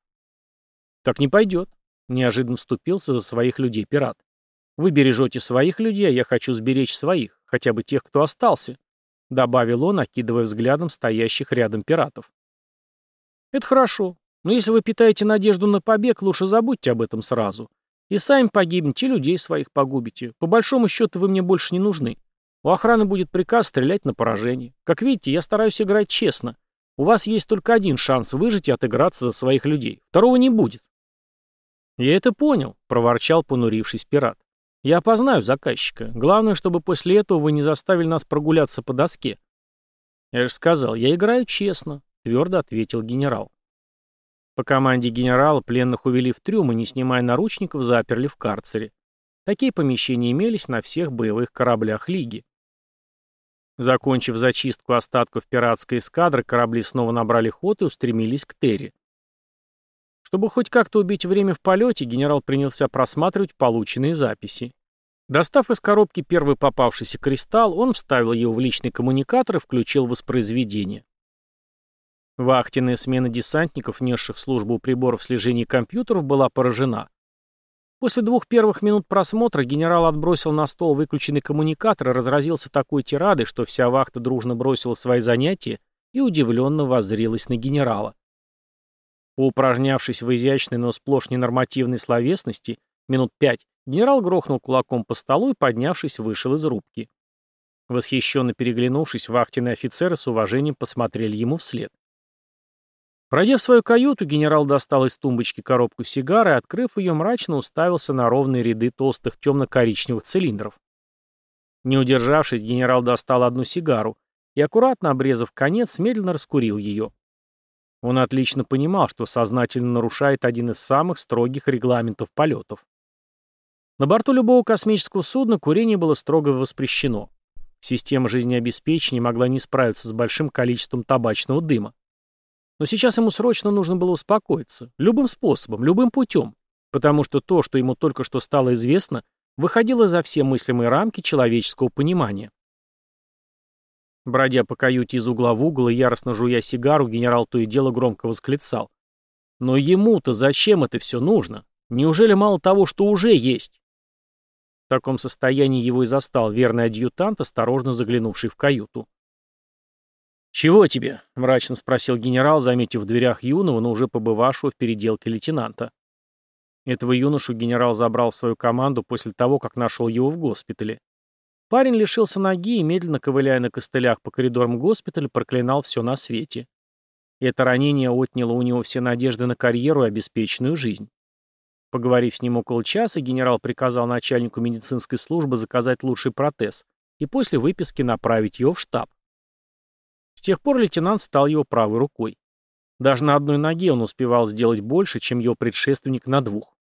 «Так не пойдет», — неожиданно вступился за своих людей пират. «Вы бережете своих людей, а я хочу сберечь своих, хотя бы тех, кто остался», — добавил он, окидывая взглядом стоящих рядом пиратов. «Это хорошо. Но если вы питаете надежду на побег, лучше забудьте об этом сразу. И сами погибнете, людей своих погубите. По большому счету вы мне больше не нужны. У охраны будет приказ стрелять на поражение. Как видите, я стараюсь играть честно. У вас есть только один шанс выжить и отыграться за своих людей. Второго не будет. Я это понял, проворчал понурившись пират. Я опознаю заказчика. Главное, чтобы после этого вы не заставили нас прогуляться по доске. Я же сказал, я играю честно, твердо ответил генерал. По команде генерала пленных увели в трюм и, не снимая наручников, заперли в карцере. Такие помещения имелись на всех боевых кораблях Лиги. Закончив зачистку остатков пиратской эскадры, корабли снова набрали ход и устремились к Терри. Чтобы хоть как-то убить время в полете, генерал принялся просматривать полученные записи. Достав из коробки первый попавшийся кристалл, он вставил его в личный коммуникатор и включил воспроизведение. Вахтенная смена десантников, несших службу у приборов слежения компьютеров, была поражена. После двух первых минут просмотра генерал отбросил на стол выключенный коммуникатор и разразился такой тирадой, что вся вахта дружно бросила свои занятия и удивленно воззрилась на генерала. Поупражнявшись в изящной, но сплошь ненормативной словесности, минут пять, генерал грохнул кулаком по столу и, поднявшись, вышел из рубки. Восхищенно переглянувшись, вахтенные офицеры с уважением посмотрели ему вслед. Пройдя в свою каюту, генерал достал из тумбочки коробку сигары и, открыв ее, мрачно уставился на ровные ряды толстых темно-коричневых цилиндров. Не удержавшись, генерал достал одну сигару и, аккуратно обрезав конец, медленно раскурил ее. Он отлично понимал, что сознательно нарушает один из самых строгих регламентов полетов. На борту любого космического судна курение было строго воспрещено. Система жизнеобеспечения могла не справиться с большим количеством табачного дыма. Но сейчас ему срочно нужно было успокоиться. Любым способом, любым путем. Потому что то, что ему только что стало известно, выходило за все мыслимые рамки человеческого понимания. Бродя по каюте из угла в угол и яростно жуя сигару, генерал то и дело громко восклицал. «Но ему-то зачем это все нужно? Неужели мало того, что уже есть?» В таком состоянии его и застал верный адъютант, осторожно заглянувший в каюту. «Чего тебе?» — мрачно спросил генерал, заметив в дверях юного, но уже побывавшего в переделке лейтенанта. Этого юношу генерал забрал в свою команду после того, как нашел его в госпитале. Парень лишился ноги и, медленно ковыляя на костылях по коридорам госпиталя, проклинал все на свете. Это ранение отняло у него все надежды на карьеру и обеспеченную жизнь. Поговорив с ним около часа, генерал приказал начальнику медицинской службы заказать лучший протез и после выписки направить его в штаб. С тех пор лейтенант стал его правой рукой. Даже на одной ноге он успевал сделать больше, чем его предшественник на двух.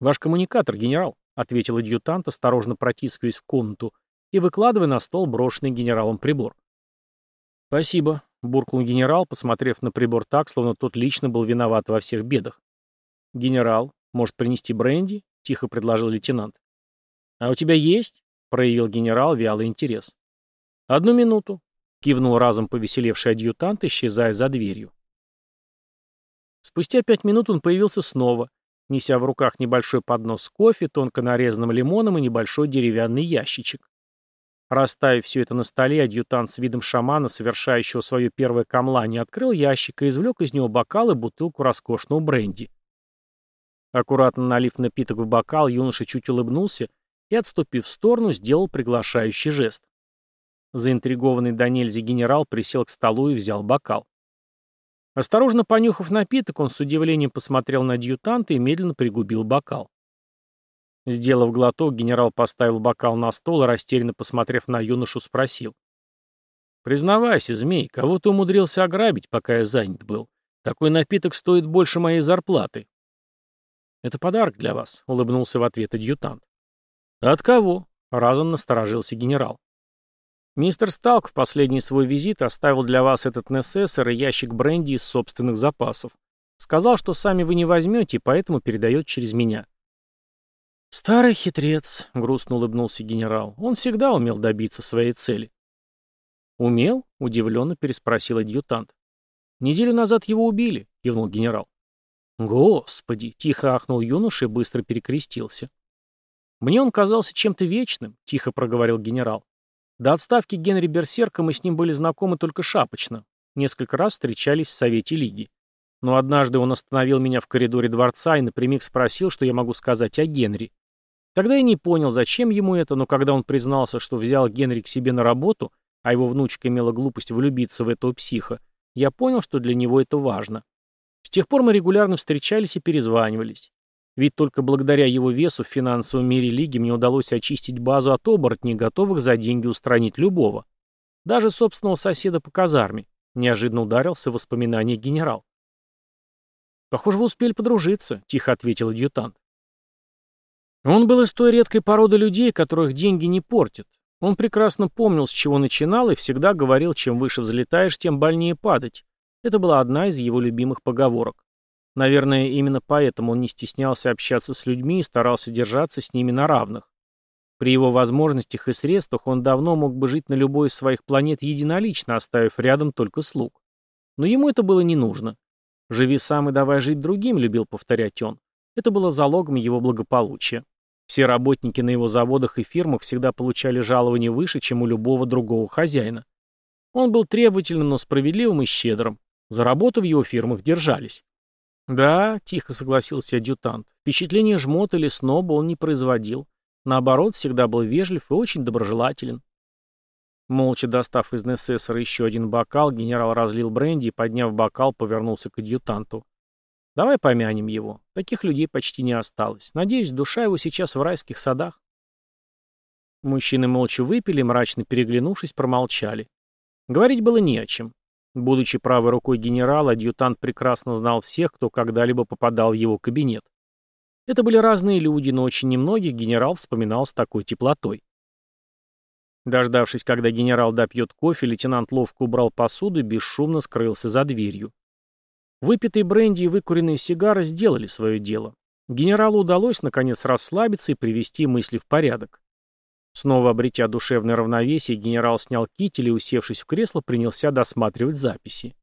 «Ваш коммуникатор, генерал», — ответил адъютант, осторожно протискиваясь в комнату и выкладывая на стол брошенный генералом прибор. «Спасибо», — буркнул генерал, посмотрев на прибор так, словно тот лично был виноват во всех бедах. «Генерал, может принести бренди?» — тихо предложил лейтенант. «А у тебя есть?» — проявил генерал вялый интерес. «Одну минуту», Кивнул разом повеселевший адъютант, исчезая за дверью. Спустя пять минут он появился снова, неся в руках небольшой поднос с кофе, тонко нарезанным лимоном и небольшой деревянный ящичек. Расставив все это на столе, адъютант с видом шамана, совершающего свое первое камлание, открыл ящик и извлек из него бокал и бутылку роскошного бренди. Аккуратно налив напиток в бокал, юноша чуть улыбнулся и, отступив в сторону, сделал приглашающий жест. Заинтригованный до нельзя генерал присел к столу и взял бокал. Осторожно понюхав напиток, он с удивлением посмотрел на адъютанта и медленно пригубил бокал. Сделав глоток, генерал поставил бокал на стол и, растерянно посмотрев на юношу, спросил. «Признавайся, змей, кого ты умудрился ограбить, пока я занят был? Такой напиток стоит больше моей зарплаты». «Это подарок для вас», — улыбнулся в ответ адъютант. «От кого?» — разом насторожился генерал. Мистер Сталк в последний свой визит оставил для вас этот Несессор и ящик бренди из собственных запасов. Сказал, что сами вы не возьмете, поэтому передает через меня. «Старый хитрец», — грустно улыбнулся генерал. «Он всегда умел добиться своей цели». «Умел?» — удивленно переспросил адъютант. «Неделю назад его убили», — кивнул генерал. «Господи!» — тихо ахнул юноша и быстро перекрестился. «Мне он казался чем-то вечным», — тихо проговорил генерал. До отставки Генри Берсерка мы с ним были знакомы только шапочно. Несколько раз встречались в Совете Лиги. Но однажды он остановил меня в коридоре дворца и напрямик спросил, что я могу сказать о Генри. Тогда я не понял, зачем ему это, но когда он признался, что взял Генри к себе на работу, а его внучка имела глупость влюбиться в этого психа, я понял, что для него это важно. С тех пор мы регулярно встречались и перезванивались. Ведь только благодаря его весу в финансовом мире лиги мне удалось очистить базу от оборотней, готовых за деньги устранить любого. Даже собственного соседа по казарме. Неожиданно ударился в воспоминания генерал. «Похоже, вы успели подружиться», — тихо ответил адъютант. Он был из той редкой породы людей, которых деньги не портят. Он прекрасно помнил, с чего начинал, и всегда говорил, чем выше взлетаешь, тем больнее падать. Это была одна из его любимых поговорок. Наверное, именно поэтому он не стеснялся общаться с людьми и старался держаться с ними на равных. При его возможностях и средствах он давно мог бы жить на любой из своих планет единолично, оставив рядом только слуг. Но ему это было не нужно. «Живи сам и давай жить другим», — любил повторять он. Это было залогом его благополучия. Все работники на его заводах и фирмах всегда получали жалование выше, чем у любого другого хозяина. Он был требовательным, но справедливым и щедрым. За работу в его фирмах держались. «Да», — тихо согласился адъютант, — «впечатление жмота или сноба он не производил. Наоборот, всегда был вежлив и очень доброжелателен». Молча достав из Несессора еще один бокал, генерал разлил бренди и, подняв бокал, повернулся к адъютанту. «Давай помянем его. Таких людей почти не осталось. Надеюсь, душа его сейчас в райских садах». Мужчины молча выпили, мрачно переглянувшись, промолчали. Говорить было не о чем. Будучи правой рукой генерала, адъютант прекрасно знал всех, кто когда-либо попадал в его кабинет. Это были разные люди, но очень немногих генерал вспоминал с такой теплотой. Дождавшись, когда генерал допьет кофе, лейтенант ловко убрал посуду и бесшумно скрылся за дверью. Выпитые бренди и выкуренные сигары сделали свое дело. Генералу удалось, наконец, расслабиться и привести мысли в порядок. Снова обретя душевное равновесие, генерал снял китель и, усевшись в кресло, принялся досматривать записи.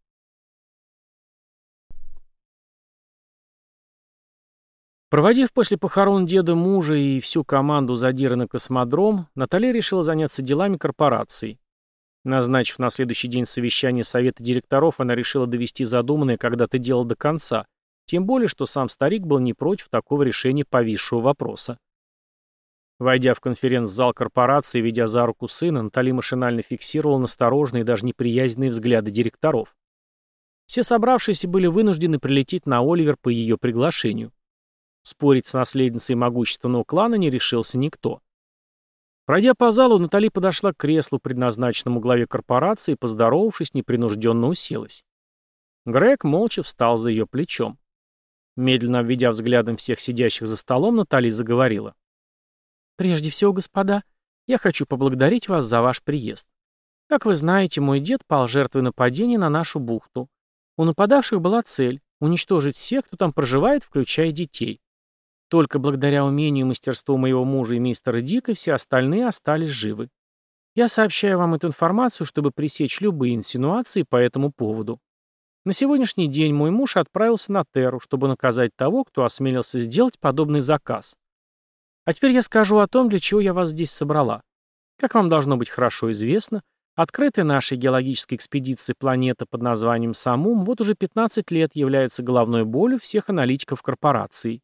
Проводив после похорон деда мужа и всю команду задира на космодром, Наталья решила заняться делами корпорации. Назначив на следующий день совещание совета директоров, она решила довести задуманное когда-то дело до конца, тем более, что сам старик был не против такого решения повисшего вопроса. Войдя в конференц-зал корпорации, ведя за руку сына, Натали машинально фиксировала настороженные и даже неприязненные взгляды директоров. Все собравшиеся были вынуждены прилететь на Оливер по ее приглашению. Спорить с наследницей могущественного клана не решился никто. Пройдя по залу, Натали подошла к креслу, предназначенному главе корпорации, и, поздоровавшись, непринужденно уселась. Грег молча встал за ее плечом. Медленно обведя взглядом всех сидящих за столом, Натали заговорила. «Прежде всего, господа, я хочу поблагодарить вас за ваш приезд. Как вы знаете, мой дед пал жертвой нападения на нашу бухту. У нападавших была цель — уничтожить всех, кто там проживает, включая детей. Только благодаря умению и мастерству моего мужа и мистера Дика все остальные остались живы. Я сообщаю вам эту информацию, чтобы пресечь любые инсинуации по этому поводу. На сегодняшний день мой муж отправился на Терру, чтобы наказать того, кто осмелился сделать подобный заказ. А теперь я скажу о том, для чего я вас здесь собрала. Как вам должно быть хорошо известно, открытая нашей геологической экспедиции планета под названием Самум вот уже 15 лет является головной болью всех аналитиков корпорации.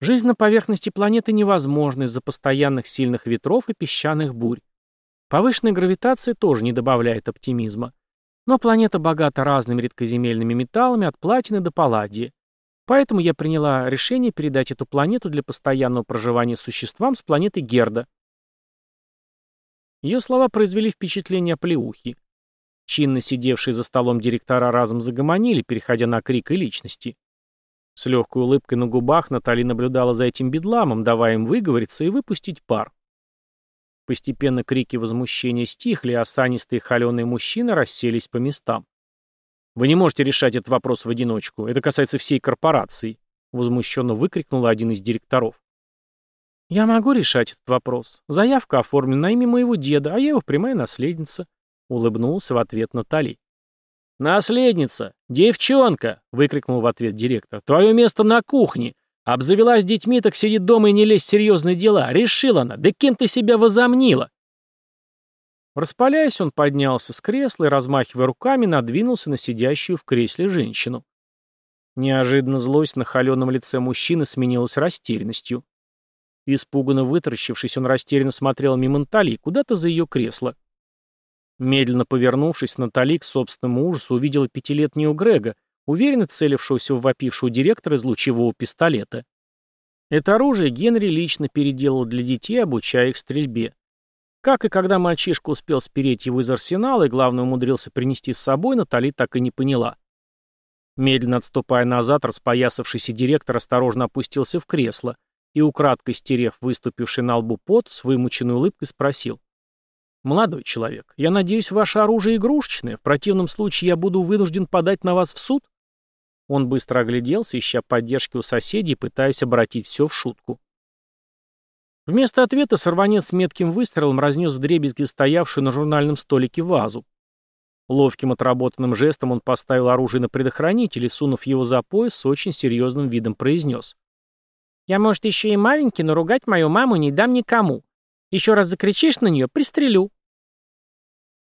Жизнь на поверхности планеты невозможна из-за постоянных сильных ветров и песчаных бурь. Повышенная гравитация тоже не добавляет оптимизма. Но планета богата разными редкоземельными металлами от платины до палладия. Поэтому я приняла решение передать эту планету для постоянного проживания существам с планеты Герда. Ее слова произвели впечатление плеухи. Чинно сидевшие за столом директора разом загомонили, переходя на крик и личности. С легкой улыбкой на губах Натали наблюдала за этим бедламом, давая им выговориться и выпустить пар. Постепенно крики возмущения стихли, а санистые холеные мужчины расселись по местам. «Вы не можете решать этот вопрос в одиночку. Это касается всей корпорации», — возмущенно выкрикнул один из директоров. «Я могу решать этот вопрос. Заявка оформлена на имя моего деда, а я его прямая наследница», — улыбнулся в ответ Натали. «Наследница! Девчонка!» — выкрикнул в ответ директор. «Твое место на кухне! Обзавелась детьми, так сидит дома и не лезь в серьезные дела. Решила она. Да кем ты себя возомнила?» Распаляясь, он поднялся с кресла и, размахивая руками, надвинулся на сидящую в кресле женщину. Неожиданно злость на холеном лице мужчины сменилась растерянностью. Испуганно вытаращившись, он растерянно смотрел мимо Натали, куда-то за ее кресло. Медленно повернувшись, Натали к собственному ужасу увидела пятилетнего Грега, уверенно целившегося в вопившего директора из лучевого пистолета. Это оружие Генри лично переделал для детей, обучая их стрельбе. Как и когда мальчишка успел спереть его из арсенала и, главное, умудрился принести с собой, Натали так и не поняла. Медленно отступая назад, распоясавшийся директор осторожно опустился в кресло и, украдкой стерев выступивший на лбу пот, с вымученной улыбкой спросил. «Молодой человек, я надеюсь, ваше оружие игрушечное. В противном случае я буду вынужден подать на вас в суд?» Он быстро огляделся, ища поддержки у соседей, пытаясь обратить все в шутку. Вместо ответа сорванец метким выстрелом разнес вдребезги стоявшую на журнальном столике вазу. Ловким отработанным жестом он поставил оружие на предохранитель и, сунув его за пояс, с очень серьезным видом произнес. «Я, может, еще и маленький, но ругать мою маму не дам никому. Еще раз закричишь на нее, пристрелю».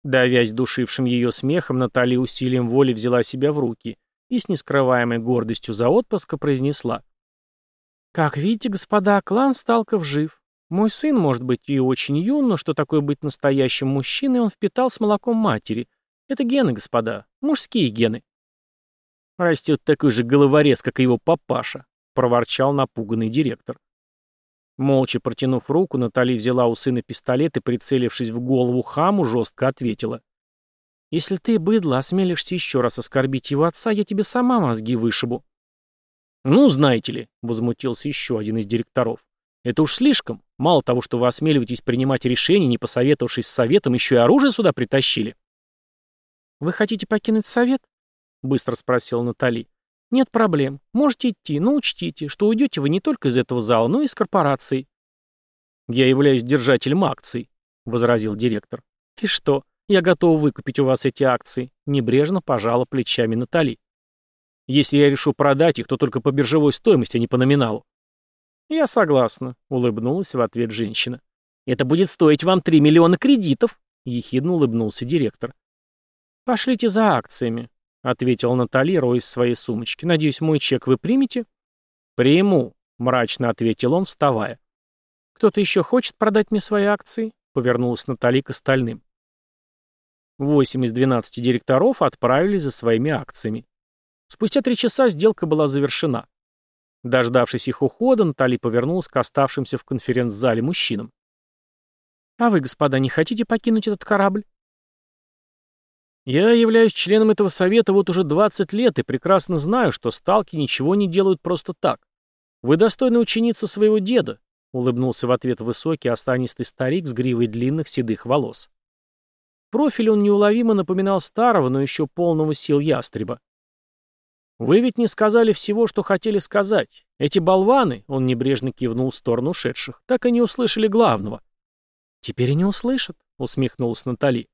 Давясь душившим ее смехом, Натали усилием воли взяла себя в руки и с нескрываемой гордостью за отпуска произнесла. «Как видите, господа, клан Сталков жив. Мой сын, может быть, и очень юн, но что такое быть настоящим мужчиной, он впитал с молоком матери. Это гены, господа, мужские гены». «Растет такой же головорез, как и его папаша», — проворчал напуганный директор. Молча протянув руку, Натали взяла у сына пистолет и, прицелившись в голову хаму, жестко ответила. «Если ты, быдло, осмелишься еще раз оскорбить его отца, я тебе сама мозги вышибу». «Ну, знаете ли», — возмутился еще один из директоров, «это уж слишком. Мало того, что вы осмеливаетесь принимать решения, не посоветовавшись с советом, еще и оружие сюда притащили». «Вы хотите покинуть совет?» — быстро спросила Натали. «Нет проблем. Можете идти, но учтите, что уйдете вы не только из этого зала, но и из корпорации». «Я являюсь держателем акций», — возразил директор. «И что? Я готов выкупить у вас эти акции», — небрежно пожала плечами Натали. «Если я решу продать их, то только по биржевой стоимости, а не по номиналу». «Я согласна», — улыбнулась в ответ женщина. «Это будет стоить вам 3 миллиона кредитов», — ехидно улыбнулся директор. «Пошлите за акциями», — ответила Натали, роясь в своей сумочке. «Надеюсь, мой чек вы примете?» «Приму», — мрачно ответил он, вставая. «Кто-то еще хочет продать мне свои акции?» — повернулась Натали к остальным. Восемь из двенадцати директоров отправились за своими акциями. Спустя три часа сделка была завершена. Дождавшись их ухода, Натали повернулась к оставшимся в конференц-зале мужчинам. «А вы, господа, не хотите покинуть этот корабль?» Я являюсь членом этого совета вот уже 20 лет и прекрасно знаю, что сталки ничего не делают просто так. Вы достойны ученица своего деда, улыбнулся в ответ высокий, останистый старик с гривой длинных седых волос. Профиль он неуловимо напоминал старого, но еще полного сил ястреба. «Вы ведь не сказали всего, что хотели сказать. Эти болваны, — он небрежно кивнул в сторону ушедших, — так и не услышали главного». «Теперь и не услышат», — усмехнулась Натали.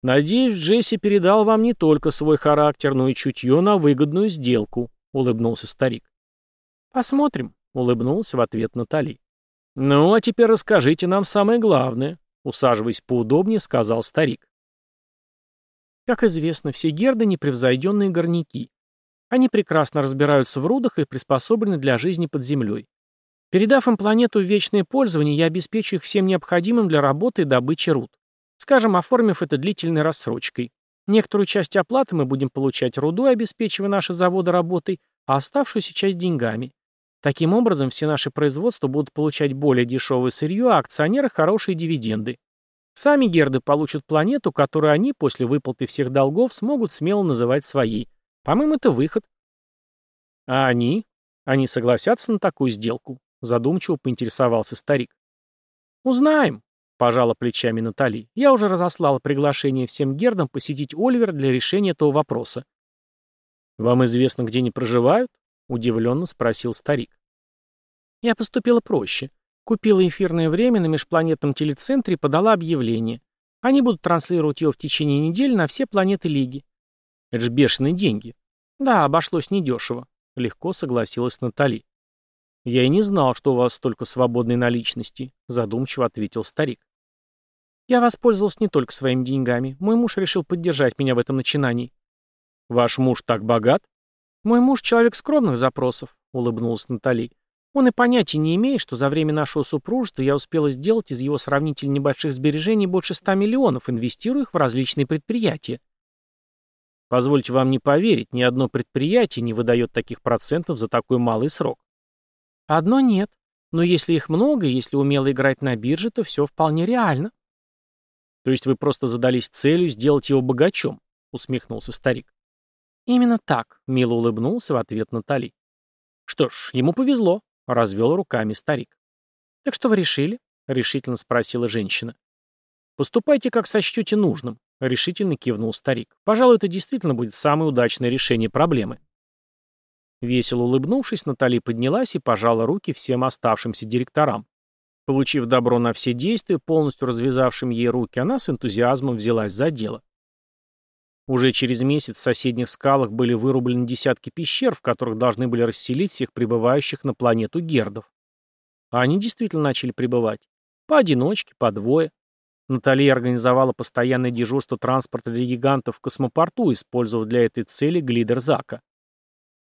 «Надеюсь, Джесси передал вам не только свой характер, но и чутье на выгодную сделку», — улыбнулся старик. «Посмотрим», — улыбнулся в ответ Натали. «Ну, а теперь расскажите нам самое главное», — усаживаясь поудобнее, сказал старик. Как известно, все герды — непревзойденные горняки. Они прекрасно разбираются в рудах и приспособлены для жизни под землей. Передав им планету в вечное пользование, я обеспечу их всем необходимым для работы и добычи руд. Скажем, оформив это длительной рассрочкой. Некоторую часть оплаты мы будем получать рудой, обеспечивая наши заводы работой, а оставшуюся часть деньгами. Таким образом, все наши производства будут получать более дешевое сырье, а акционеры – хорошие дивиденды. Сами герды получат планету, которую они после выплаты всех долгов смогут смело называть своей. По-моему, это выход. А они? Они согласятся на такую сделку? Задумчиво поинтересовался старик. Узнаем, Пожала плечами Натали. Я уже разослала приглашение всем гердам посетить Оливер для решения этого вопроса. «Вам известно, где они проживают?» — удивленно спросил старик. Я поступила проще. Купила эфирное время на межпланетном телецентре и подала объявление. Они будут транслировать его в течение недели на все планеты Лиги. Это же бешеные деньги. Да, обошлось недешево. Легко согласилась Натали. «Я и не знал, что у вас столько свободной наличности», — задумчиво ответил старик. «Я воспользовался не только своими деньгами. Мой муж решил поддержать меня в этом начинании». «Ваш муж так богат?» «Мой муж — человек скромных запросов», — улыбнулась Натали. «Он и понятия не имеет, что за время нашего супружества я успела сделать из его сравнительно небольших сбережений больше ста миллионов, инвестируя их в различные предприятия». «Позвольте вам не поверить, ни одно предприятие не выдает таких процентов за такой малый срок». Одно нет. Но если их много, если умело играть на бирже, то все вполне реально. То есть вы просто задались целью сделать его богачом, усмехнулся старик. Именно так, мило улыбнулся в ответ Натали. Что ж, ему повезло, развел руками старик. Так что вы решили? решительно спросила женщина. Поступайте, как сочтете нужным, решительно кивнул старик. Пожалуй, это действительно будет самое удачное решение проблемы. Весело улыбнувшись, Натали поднялась и пожала руки всем оставшимся директорам. Получив добро на все действия, полностью развязавшим ей руки, она с энтузиазмом взялась за дело. Уже через месяц в соседних скалах были вырублены десятки пещер, в которых должны были расселить всех прибывающих на планету гердов. А они действительно начали прибывать. Поодиночке, по двое. Наталья организовала постоянное дежурство транспорта для гигантов в космопорту, использовав для этой цели глидер Зака.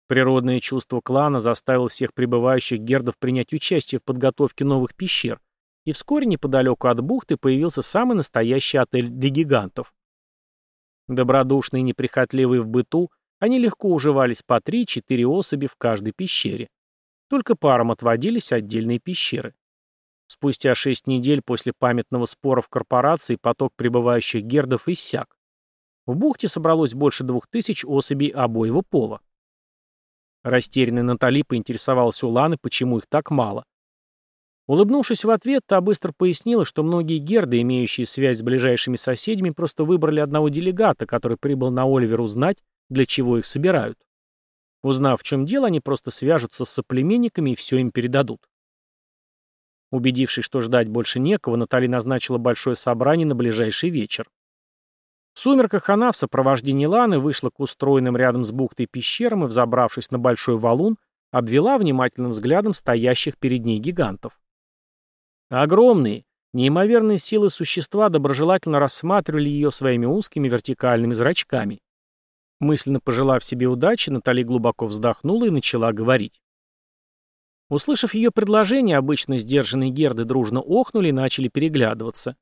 Природное чувство клана заставило всех прибывающих гердов принять участие в подготовке новых пещер, и вскоре неподалеку от бухты появился самый настоящий отель для гигантов. Добродушные и неприхотливые в быту, они легко уживались по 3-4 особи в каждой пещере. Только парам отводились отдельные пещеры. Спустя шесть недель после памятного спора в корпорации поток прибывающих гердов иссяк. В бухте собралось больше двух тысяч особей обоего пола. Растерянная Натали поинтересовалась у Ланы, почему их так мало. Улыбнувшись в ответ, та быстро пояснила, что многие герды, имеющие связь с ближайшими соседями, просто выбрали одного делегата, который прибыл на Оливер узнать, для чего их собирают. Узнав, в чем дело, они просто свяжутся с соплеменниками и все им передадут. Убедившись, что ждать больше некого, Натали назначила большое собрание на ближайший вечер. В сумерках она в сопровождении Ланы вышла к устроенным рядом с бухтой пещерам и, взобравшись на большой валун, обвела внимательным взглядом стоящих перед ней гигантов. Огромные, неимоверные силы существа доброжелательно рассматривали ее своими узкими вертикальными зрачками. Мысленно пожелав себе удачи, Натали глубоко вздохнула и начала говорить. Услышав ее предложение, обычно сдержанные герды дружно охнули и начали переглядываться.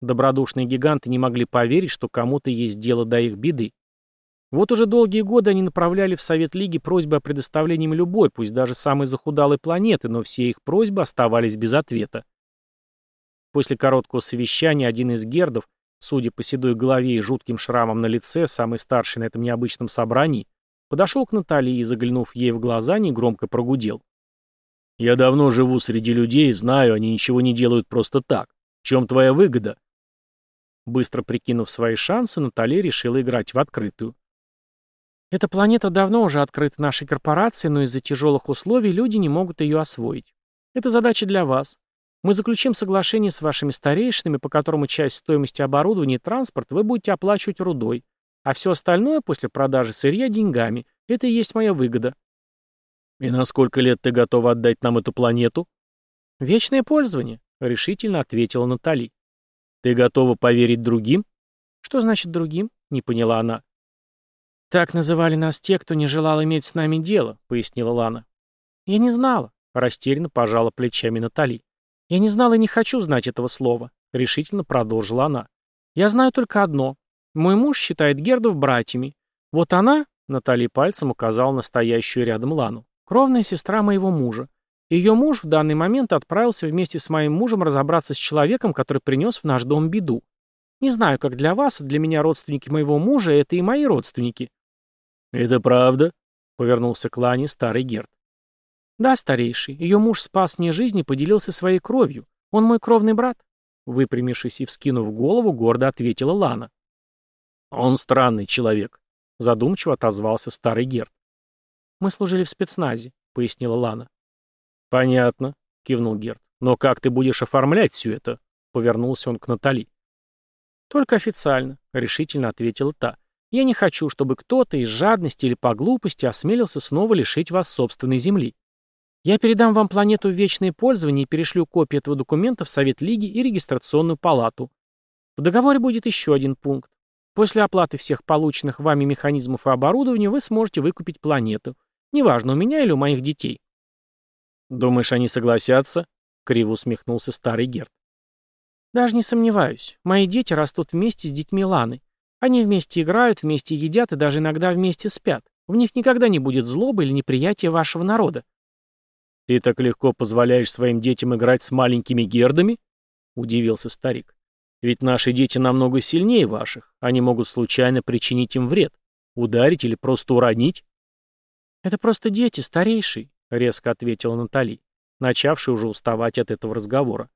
Добродушные гиганты не могли поверить, что кому-то есть дело до их беды. Вот уже долгие годы они направляли в Совет Лиги просьбы о предоставлении им любой, пусть даже самой захудалой планеты, но все их просьбы оставались без ответа. После короткого совещания один из гердов, судя по седой голове и жутким шрамам на лице, самый старший на этом необычном собрании, подошел к Натали и, заглянув ей в глаза, негромко прогудел. «Я давно живу среди людей, знаю, они ничего не делают просто так. В чем твоя выгода?» Быстро прикинув свои шансы, Натали решила играть в открытую. Эта планета давно уже открыта нашей корпорации, но из-за тяжелых условий люди не могут ее освоить. Это задача для вас. Мы заключим соглашение с вашими старейшинами, по которому часть стоимости оборудования и транспорта вы будете оплачивать рудой, а все остальное после продажи сырья деньгами. Это и есть моя выгода. И на сколько лет ты готова отдать нам эту планету? Вечное пользование, решительно ответила Натали. Ты готова поверить другим? Что значит другим? Не поняла она. «Так называли нас те, кто не желал иметь с нами дело», — пояснила Лана. «Я не знала», — растерянно пожала плечами Натали. «Я не знала и не хочу знать этого слова», — решительно продолжила она. «Я знаю только одно. Мой муж считает Гердов братьями. Вот она, — Натали пальцем указала настоящую рядом Лану, — кровная сестра моего мужа. Ее муж в данный момент отправился вместе с моим мужем разобраться с человеком, который принес в наш дом беду. Не знаю, как для вас, для меня родственники моего мужа — это и мои родственники. «Это правда?» — повернулся к Лане старый Герд. «Да, старейший. Ее муж спас мне жизнь и поделился своей кровью. Он мой кровный брат», — выпрямившись и вскинув голову, гордо ответила Лана. «Он странный человек», — задумчиво отозвался старый Герд. «Мы служили в спецназе», — пояснила Лана. «Понятно», — кивнул Герд. «Но как ты будешь оформлять все это?» — повернулся он к Натали. «Только официально», — решительно ответила та. Я не хочу, чтобы кто-то из жадности или по глупости осмелился снова лишить вас собственной земли. Я передам вам планету в вечное пользование и перешлю копии этого документа в Совет Лиги и регистрационную палату. В договоре будет еще один пункт. После оплаты всех полученных вами механизмов и оборудования вы сможете выкупить планету. Неважно, у меня или у моих детей. «Думаешь, они согласятся?» — криво усмехнулся старый Герд. «Даже не сомневаюсь. Мои дети растут вместе с детьми Ланы. Они вместе играют, вместе едят и даже иногда вместе спят. В них никогда не будет злобы или неприятия вашего народа. «Ты так легко позволяешь своим детям играть с маленькими гердами?» — удивился старик. «Ведь наши дети намного сильнее ваших. Они могут случайно причинить им вред, ударить или просто уронить». «Это просто дети, старейший», — резко ответила Натали, начавший уже уставать от этого разговора.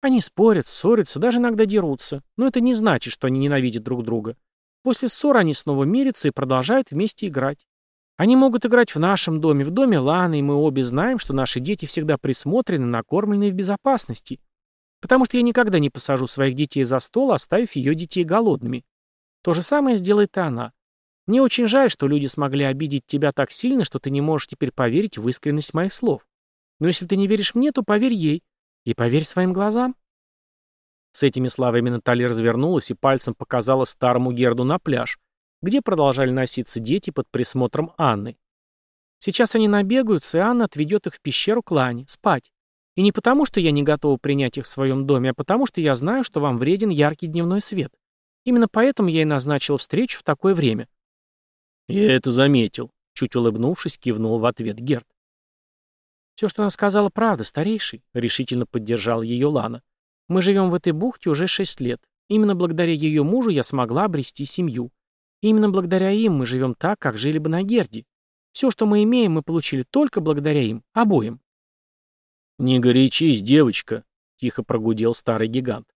«Они спорят, ссорятся, даже иногда дерутся, но это не значит, что они ненавидят друг друга. После ссоры они снова мирятся и продолжают вместе играть. Они могут играть в нашем доме, в доме Ланы, и мы обе знаем, что наши дети всегда присмотрены, накормлены и в безопасности. Потому что я никогда не посажу своих детей за стол, оставив ее детей голодными. То же самое сделает и она. Мне очень жаль, что люди смогли обидеть тебя так сильно, что ты не можешь теперь поверить в искренность моих слов. Но если ты не веришь мне, то поверь ей. И поверь своим глазам. С этими словами Натали развернулась и пальцем показала старому Герду на пляж, где продолжали носиться дети под присмотром Анны. Сейчас они набегаются, и Анна отведет их в пещеру к Лане, спать. И не потому, что я не готова принять их в своем доме, а потому, что я знаю, что вам вреден яркий дневной свет. Именно поэтому я и назначила встречу в такое время. Я это заметил, чуть улыбнувшись, кивнул в ответ Герд. Все, что она сказала, правда, старейший, решительно поддержал ее Лана. Мы живем в этой бухте уже шесть лет. Именно благодаря ее мужу я смогла обрести семью. Именно благодаря им мы живем так, как жили бы на Герде. Все, что мы имеем, мы получили только благодаря им, обоим. «Не горячись, девочка», — тихо прогудел старый гигант.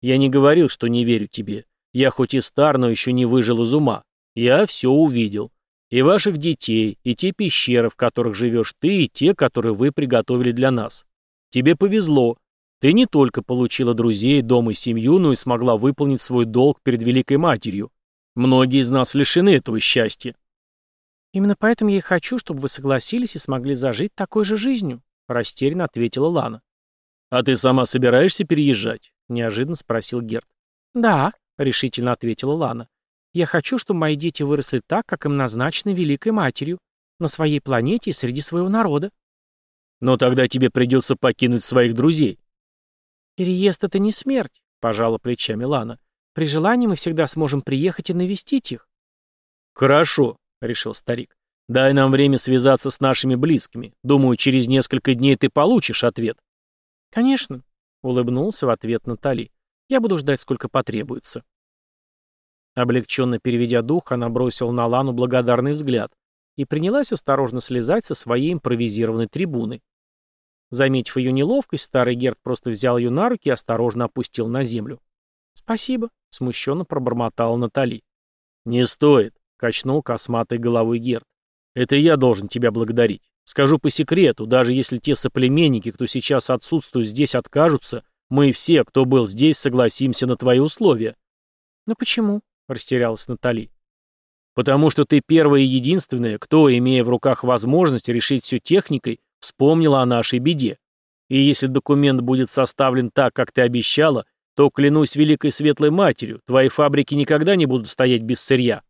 «Я не говорил, что не верю тебе. Я хоть и стар, но еще не выжил из ума. Я все увидел. И ваших детей, и те пещеры, в которых живешь ты, и те, которые вы приготовили для нас. Тебе повезло. Ты не только получила друзей, дом и семью, но и смогла выполнить свой долг перед Великой Матерью. Многие из нас лишены этого счастья. Именно поэтому я и хочу, чтобы вы согласились и смогли зажить такой же жизнью, растерянно ответила Лана. А ты сама собираешься переезжать? неожиданно спросил Герд. Да, решительно ответила Лана. Я хочу, чтобы мои дети выросли так, как им назначено Великой Матерью, на своей планете и среди своего народа. Но тогда тебе придется покинуть своих друзей. Переезд — это не смерть, пожала плечами Лана. При желании мы всегда сможем приехать и навестить их. Хорошо, решил старик. Дай нам время связаться с нашими близкими. Думаю, через несколько дней ты получишь ответ. Конечно, улыбнулся в ответ Натали. Я буду ждать, сколько потребуется. Облегченно переведя дух, она бросила на Лану благодарный взгляд и принялась осторожно слезать со своей импровизированной трибуны. Заметив ее неловкость, старый Герд просто взял ее на руки и осторожно опустил на землю. «Спасибо», — смущенно пробормотала Натали. «Не стоит», — качнул косматой головой Герд. «Это я должен тебя благодарить. Скажу по секрету, даже если те соплеменники, кто сейчас отсутствует здесь, откажутся, мы все, кто был здесь, согласимся на твои условия». «Но почему?» — растерялась Натали. «Потому что ты первая и единственная, кто, имея в руках возможность решить все техникой, вспомнила о нашей беде. И если документ будет составлен так, как ты обещала, то, клянусь великой светлой матерью, твои фабрики никогда не будут стоять без сырья.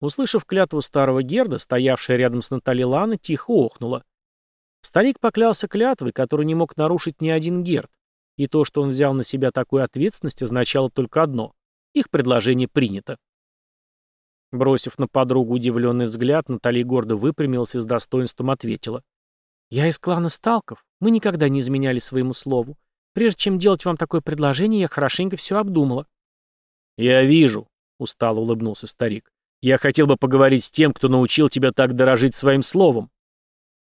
Услышав клятву старого Герда, стоявшая рядом с Натали Лана, тихо охнула. Старик поклялся клятвой, которую не мог нарушить ни один Герд, и то, что он взял на себя такую ответственность, означало только одно — их предложение принято. Бросив на подругу удивленный взгляд, Натали гордо выпрямилась и с достоинством ответила. «Я из клана Сталков. Мы никогда не изменяли своему слову. Прежде чем делать вам такое предложение, я хорошенько все обдумала». «Я вижу», — устало улыбнулся старик. «Я хотел бы поговорить с тем, кто научил тебя так дорожить своим словом».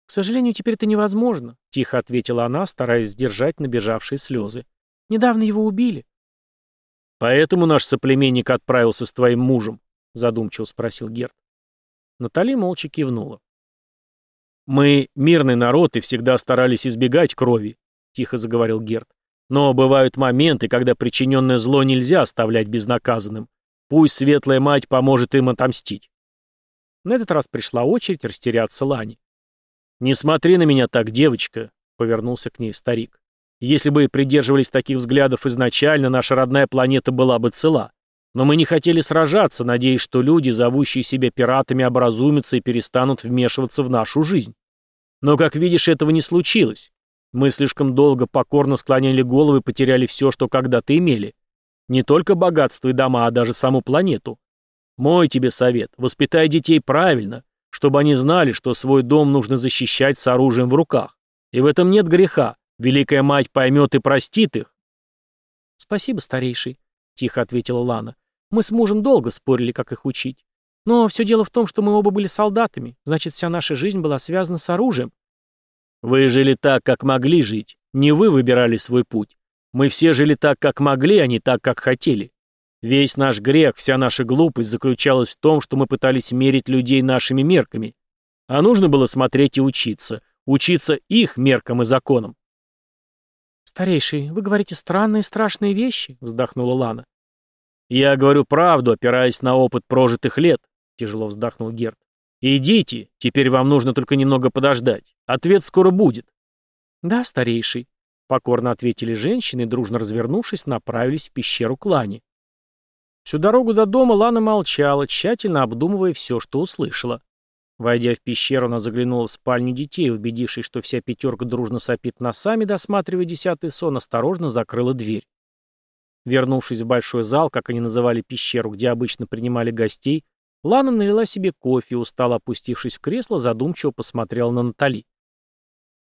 «К сожалению, теперь это невозможно», — тихо ответила она, стараясь сдержать набежавшие слезы. «Недавно его убили». «Поэтому наш соплеменник отправился с твоим мужем?» — задумчиво спросил Герд. Натали молча кивнула. «Мы мирный народ и всегда старались избегать крови», тихо заговорил Герд. Но бывают моменты, когда причиненное зло нельзя оставлять безнаказанным. Пусть Светлая Мать поможет им отомстить. На этот раз пришла очередь растеряться Лани. «Не смотри на меня так, девочка», — повернулся к ней старик. «Если бы придерживались таких взглядов изначально, наша родная планета была бы цела. Но мы не хотели сражаться, надеясь, что люди, зовущие себя пиратами, образумятся и перестанут вмешиваться в нашу жизнь. Но, как видишь, этого не случилось. Мы слишком долго покорно склоняли головы и потеряли все, что когда-то имели. Не только богатство и дома, а даже саму планету. Мой тебе совет, воспитай детей правильно, чтобы они знали, что свой дом нужно защищать с оружием в руках. И в этом нет греха. Великая мать поймет и простит их. Спасибо, старейший, тихо ответила Лана. Мы с мужем долго спорили, как их учить. Но все дело в том, что мы оба были солдатами, значит, вся наша жизнь была связана с оружием. Вы жили так, как могли жить. Не вы выбирали свой путь. Мы все жили так, как могли, а не так, как хотели. Весь наш грех, вся наша глупость заключалась в том, что мы пытались мерить людей нашими мерками. А нужно было смотреть и учиться. Учиться их меркам и законам. «Старейший, вы говорите странные страшные вещи», — вздохнула Лана. «Я говорю правду, опираясь на опыт прожитых лет», — тяжело вздохнул Герд. «Идите, теперь вам нужно только немного подождать. Ответ скоро будет». «Да, старейший», — покорно ответили женщины и, дружно развернувшись, направились в пещеру Клани. Всю дорогу до дома Лана молчала, тщательно обдумывая все, что услышала. Войдя в пещеру, она заглянула в спальню детей, убедившись, что вся пятерка дружно сопит носами, досматривая десятый сон, осторожно закрыла дверь. Вернувшись в большой зал, как они называли пещеру, где обычно принимали гостей, Лана налила себе кофе и, устало опустившись в кресло, задумчиво посмотрела на Натали.